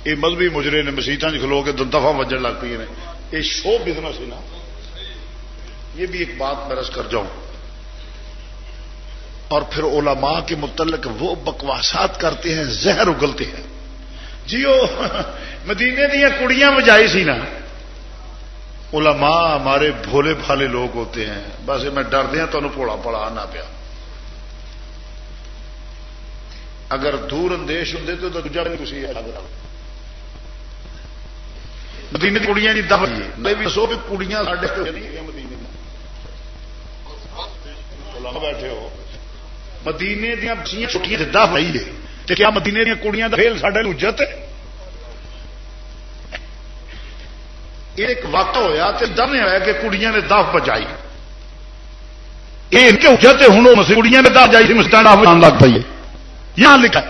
یہ مذہبی مجرے نے مسیطان جی کھلو کے دفعہ وجن لگ پی نے یہ شو بزنس ہے نا۔ یہ بھی ایک بات میں رس کر جاؤں۔ اور پھر علماء کے متعلق وہ بکواسات کرتے ہیں، زہر اگلتے ہیں۔ جی وہ مدینے دیا کڑیاں بجائی سی نا۔ علماء ہمارے بھولے بھالے لوگ ہوتے ہیں۔ بس میں ڈردیا تمہیں پوڑا پڑا نہ پیا۔ اگر دور اندیش ہوں تو دوجا بھی مدینے کی کڑیاں نہیں دب میں بھی سو بھی کڑیاں مدینے بیٹھے ہو۔ مدینے دیا چھٹیاں دہ پائی ہے۔ تو کیا مدینے دیا کڑیاں کا فیل ساڈے اجت ایک وقت ہوا تو دن ہوا کہ کڑیاں نے دف بجائی۔ یہ اجت ہوں کڑیاں نے دف بجائی مسٹان لگ پی ہے۔ یہاں لکھا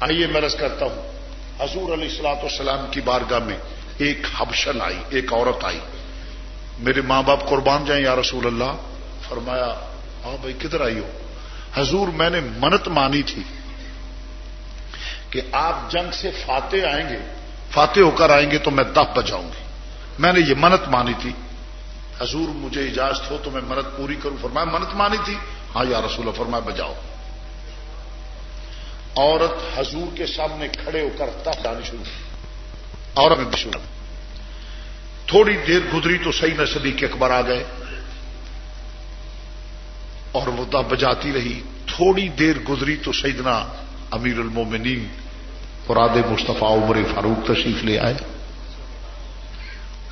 آئیے میں رس کرتا ہوں۔ حضور علیہ السلاط والسلام کی بارگاہ میں ایک حبشن آئی ایک عورت آئی۔ میرے ماں باپ قربان جائیں یا رسول اللہ؟ فرمایا ہاں بھائی، کدھر آئی ہو؟ حضور، میں نے منت مانی تھی کہ آپ جنگ سے فاتح آئیں گے، فاتح ہو کر آئیں گے تو میں دف بجاؤں گی۔ میں نے یہ منت مانی تھی۔ حضور، مجھے اجازت ہو تو میں منت پوری کروں۔ فرمایا، منت مانی تھی؟ ہاں یا رسول فرمایا، بجاؤ۔ عورت حضور کے سامنے کھڑے ہو کر تف ڈالنی شروع عورت شروع تھوڑی دیر گزری تو صحیح نہ صدیق اکبر آ گئے۔ اور وہ دب بجاتی رہی۔ تھوڑی دیر گزری تو سیدنا امیر المومنین مراد مصطفیٰ عمر فاروق تشریف لے آئے۔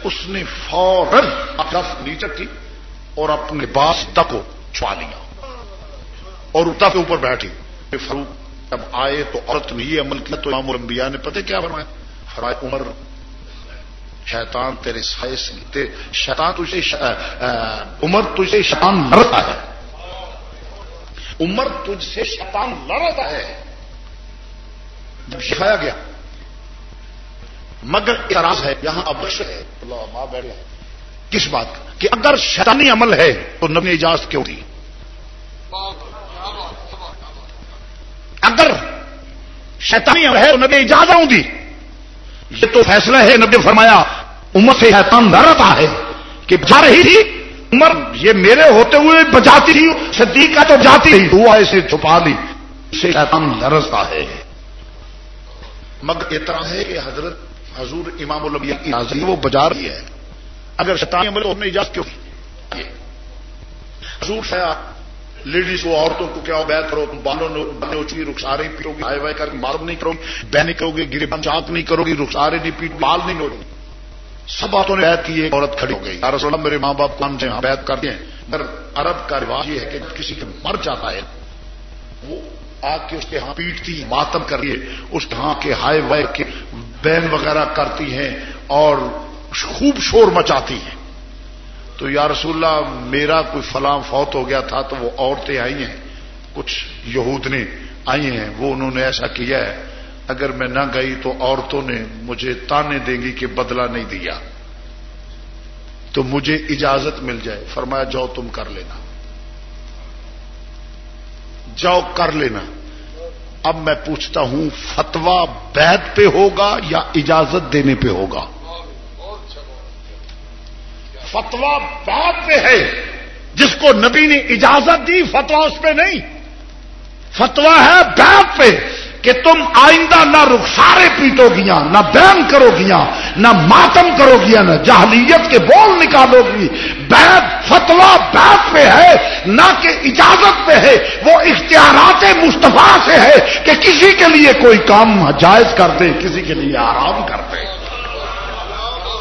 اس نے فوراً نیچک کی اور اپنے باس تک کو چھوا لیا اور اتا کے اوپر بیٹھی۔ فاروق جب آئے تو عورت نے یہ عمل کیا تو امام الانبیاء نے پتہ کیا فرمایا؟ فرائے عمر، شیطان تیرے سائے سے شیطان تجھے عمر تجھے شیطان مرتا ہے۔ عمر تجھ سے شیطان لڑتا ہے۔ جب سکھایا گیا۔ مگر اعتراض ہے، یہاں ابش ہے۔ ماں بیٹھے کس بات کا؟ کہ اگر شیطانی عمل ہے تو نبی اجازت کیوں تھی اگر شیطانی ہے نبی اجازت ہوں دی یہ تو فیصلہ ہے، نبی فرمایا عمر سے شیطان لڑتا ہے کہ جا رہی تھی۔ عمر، یہ میرے ہوتے ہوئے بجاتی تھی صدیقہ تو جاتی تھی۔ ہوا اسے چھپا دی۔ شیطان لرزتا ہے۔ مگر اتنا ہے کہ حضرت، حضور امام البیا کی حاضری وہ بجا رہی ہے۔ اگر شیطان عمل اجازت کیوں؟ حضور خیا لیڈیز کو عورتوں کو کیا بیت کرو تم بالوں نے رخسارے پیو گی، آئے وائے کر معلوم نہیں کرو گی بہ نہیں کرو گی گری چاک نہیں کرو گی، رخسارے نہیں پیٹ، بال نہیں ہوگی سب باتوں نے بیت کی، ایک عورت کھڑی ہو گئی۔ رسول اللہ، میرے ماں باپ کام سے بیت کرتے ہیں اگر عرب کا رواج یہ ہے کہ کسی کے مر جاتا ہے، وہ آ کے اس کے ہاں پیٹتی، ماتم کر ہے، اس ہاں کے ہائے وائے کے بین وغیرہ کرتی ہیں اور خوب شور مچاتی ہیں تو یا رسول اللہ، میرا کوئی فلاں فوت ہو گیا تھا تو وہ عورتیں آئی ہیں، کچھ یہود نے آئی ہیں، وہ انہوں نے ایسا کیا ہے، اگر میں نہ گئی تو عورتوں نے مجھے تانے دیں گی کہ بدلہ نہیں دیا۔ تو مجھے اجازت مل جائے۔ فرمایا، جاؤ تم کر لینا۔ جاؤ کر لینا۔ اب میں پوچھتا ہوں فتوا بیت پہ ہوگا یا اجازت دینے پہ ہوگا؟ فتوا بیت پہ ہے، جس کو نبی نے اجازت دی فتوا اس پہ نہیں۔ فتوا ہے بیت پہ کہ تم آئندہ نہ رخسارے پیٹو گیا نہ بین کرو گیا نہ ماتم کرو گیا نہ جہلیت کے بول نکالو گی۔ بیت فتوا بیت پہ ہے، نہ کہ اجازت پہ ہے، وہ اختیارات مصطفیٰ سے ہے کہ کسی کے لیے کوئی کام جائز کر دے، کسی کے لیے آرام کر دے۔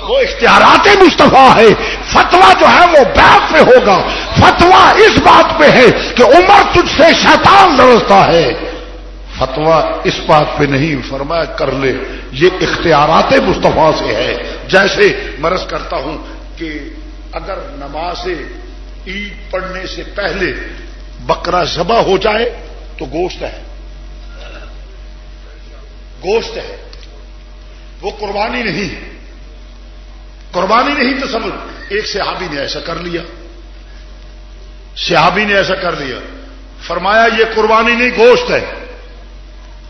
وہ اختیارات مصطفیٰ ہے فتوا جو ہے وہ بیت پہ ہوگا۔ فتوا اس بات پہ ہے کہ عمر تجھ سے شیطان لڑتا ہے۔ فتوا اس بات پہ نہیں، فرمایا کر لے۔ یہ اختیارات مصطفیٰ سے ہے۔ جیسے مرض کرتا ہوں کہ اگر نماز عید پڑھنے سے پہلے بکرا ذبح ہو جائے تو گوشت ہے۔ گوشت ہے۔ وہ قربانی نہیں قربانی نہیں تو سمجھ، ایک صحابی نے ایسا کر لیا۔ صحابی نے ایسا کر لیا۔ فرمایا، یہ قربانی نہیں، گوشت ہے۔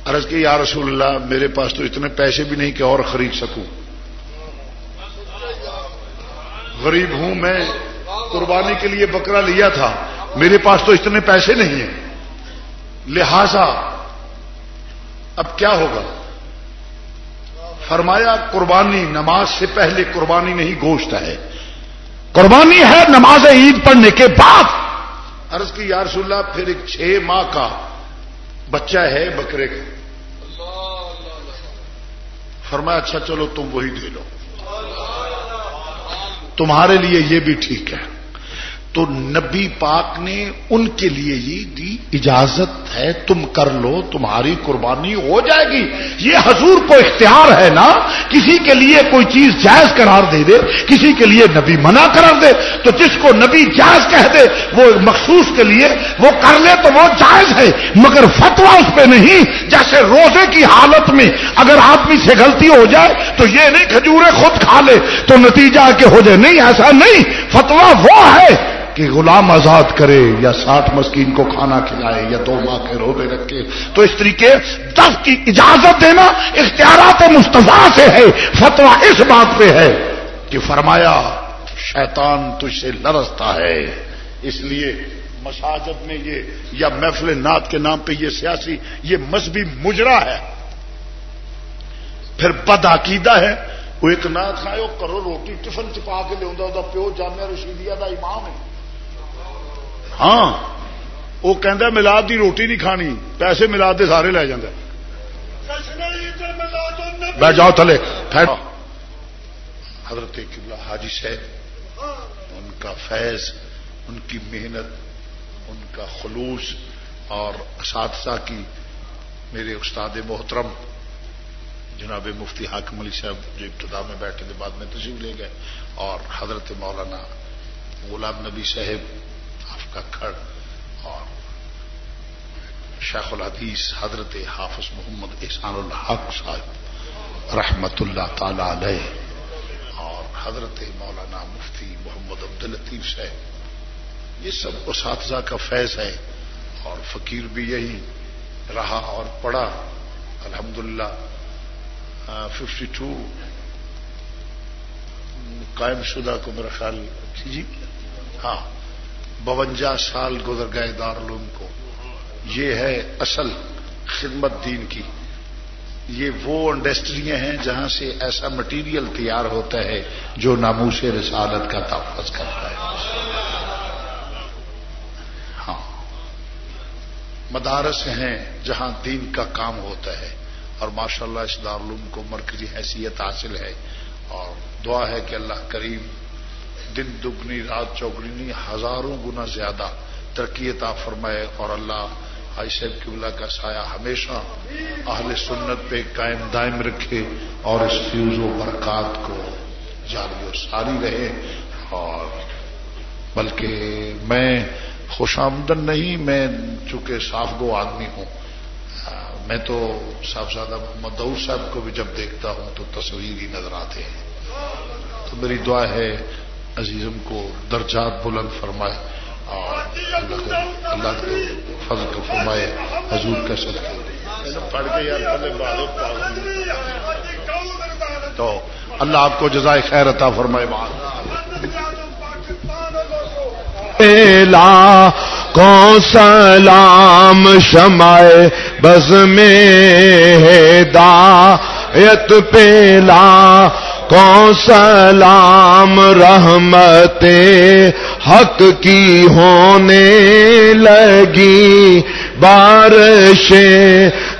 عرض کی، یا رسول اللہ، میرے پاس تو اتنے پیسے بھی نہیں کہ اور خرید سکوں۔ غریب ہوں میں، قربانی کے لیے بکرا لیا تھا۔ میرے پاس تو اتنے پیسے نہیں ہیں۔ لہذا، اب کیا ہوگا؟ فرمایا قربانی نماز سے پہلے قربانی نہیں گوشت ہے۔ قربانی ہے نماز عید پڑھنے کے بعد۔ عرض کی یا رسول اللہ پھر ایک چھ ماہ کا بچہ ہے بکرے کا۔ فرمایا اچھا چلو تم وہی دے لو۔ تمہارے لیے یہ بھی ٹھیک ہے۔ تو نبی پاک نے ان کے لیے یہ دی اجازت ہے، تم کر لو، تمہاری قربانی ہو جائے گی۔ یہ حضور کو اختیار ہے نا، کسی کے لیے کوئی چیز جائز قرار دے دے، کسی کے لیے نبی منع کرار دے۔ تو جس کو نبی جائز کہہ دے، وہ مخصوص کے لیے وہ کر لے تو وہ جائز ہے۔ مگر فتوا اس پہ نہیں، جیسے روزے کی حالت میں اگر آدمی سے غلطی ہو جائے تو یہ نہیں کھجورے خود کھا لے۔ تو نتیجہ کے ہو جائے۔ نہیں، ایسا نہیں۔ فتوا وہ ہے کہ غلام آزاد کرے یا ساٹھ مسکین کو کھانا کھلائے یا دو ماہ کے روبے رکھے۔ تو اس طریقے دس کی اجازت دینا اختیارات مستفا سے ہے فتوا اس بات پہ ہے کہ فرمایا، شیطان تجھ سے لرستا ہے۔ اس لیے مساجد میں یہ یا محفل نات کے نام پہ یہ سیاسی، یہ مذہبی مجرا ہے۔ پھر بد عقیدہ ہے۔ وہ ایک نات کھائے کرو روٹی ٹفن چپا کے لیا پیو جامع رشیدیا کا امام ہے۔ ہاں۔ وہ کہ ملاد دی روٹی نہیں کھانی پیسے ملاد دے سارے لے جاندے۔ بہ جاؤ تھلے۔ حضرت قبلہ حاجی صاحب ان کا فیض ان کی محنت ان کا خلوص اور اساتذہ کی میرے استاد محترم جناب مفتی حاکم علی صاحب جو ابتدا میں بیٹھے تھے بعد میں تشریف لے گئے اور حضرت مولانا غلام نبی صاحب ککھڑ اور شیخ الحدیث حضرت حافظ محمد احسان الحق صاحب رحمت اللہ تعالی علیہ اور حضرت مولانا مفتی محمد عبد الطیف صاحب، یہ سب اساتذہ کا فیض ہے اور فقیر بھی یہی رہا اور پڑھا۔ الحمد للہ ففٹی ٹو، قائم شدہ کو میرا خیال جی؟ ہاں۔ بونجا سال گزر گئے دارالعلوم کو۔ یہ ہے اصل خدمت دین کی۔ یہ وہ انڈسٹریاں ہیں جہاں سے ایسا مٹیریل تیار ہوتا ہے جو ناموس رسالت کا تحفظ کرتا ہے۔ ہاں۔ مدارس ہیں جہاں دین کا کام ہوتا ہے اور ماشاء اللہ اس دارالعلوم کو مرکزی حیثیت حاصل ہے اور دعا ہے کہ اللہ کریم دن دگنی، رات چوگنی، ہزاروں گنا زیادہ ترقی عطا فرمائے اور اللہ آئی صاحب کی اللہ کا سایہ ہمیشہ اہل سنت پہ قائم دائم رکھے اور اس فیوز و برکات کو جاری و ساری رہے اور بلکہ میں خوش آمدن نہیں، میں چونکہ صاف گو آدمی ہوں میں تو صاحبزادہ محمد دور صاحب کو بھی جب دیکھتا ہوں تو تصویر ہی نظر آتے ہیں۔ تو میری دعا ہے عزیزم کو درجات بلند فرمائے اور اللہ کو اللہ کو فضل کو فرمائے۔ حضور کا سب پڑھ کے یار تو اللہ آپ کو جزائے خیر عطا فرمائے۔ لا کو سلام شمائے بز میں دا یت پیلا کو سلام رحمت حق کی ہونے لگی۔ بارش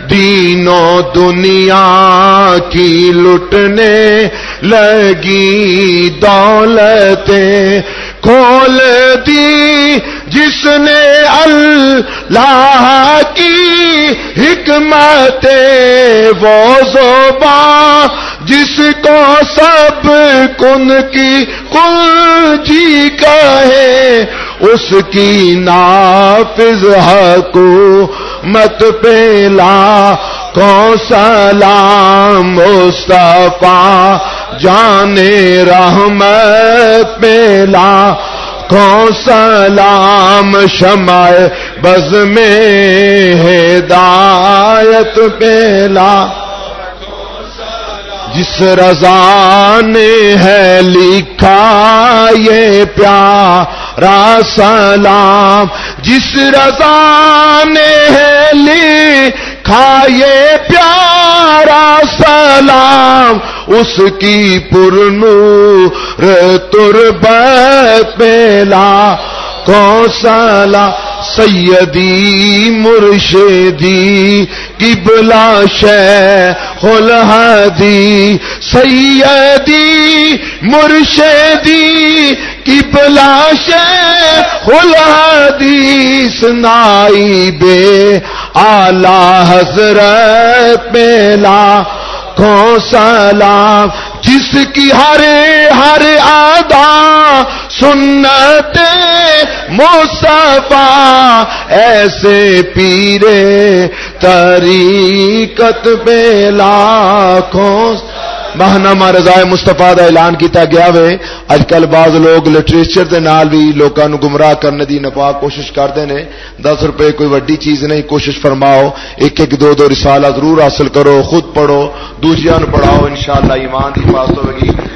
دینوں دنیا کی لٹنے لگی۔ دولتیں کھول دی جس نے اللہ کی حکمت، وہ زبان جس کو سب کن کی کل جی کہے، اس کی نافذ حکومت پیلا کو سلام مصطفیٰ جانے رحمت پیلا کو سلام شمع بز میں ہدایت پیلا جس رضا نے ہے لکھا یہ پیارا سلام جس رضا نے ہے لکھا یہ پیارا سلام اس کی پرنور تربت پیلا کوسلا سیدی مرشدی قبلہ شیخ الہدی سیدی مرشدی قبلہ شیخ الہدی سنائی بے آلہ حضرت میلا کو سلام، جس کی ہر ہر آدا سنت مصطفیٰ، ایسے پیرے طریقت پہ لاکھوں ماہنامہ رضائے مستفا کا اعلان کیتا گیا وے۔ اج کل بعض لوگ لٹریچر دے نال بھی لوگوں گمراہ کرنے دی نپا کوشش کرتے ہیں دس روپے کوئی وڈی چیز نہیں، کوشش فرماؤ، ایک ایک دو دو رسالہ ضرور حاصل کرو، خود پڑھو دوسرے پڑھاؤ، انشاءاللہ ایمان کی حفاظت ہوگی۔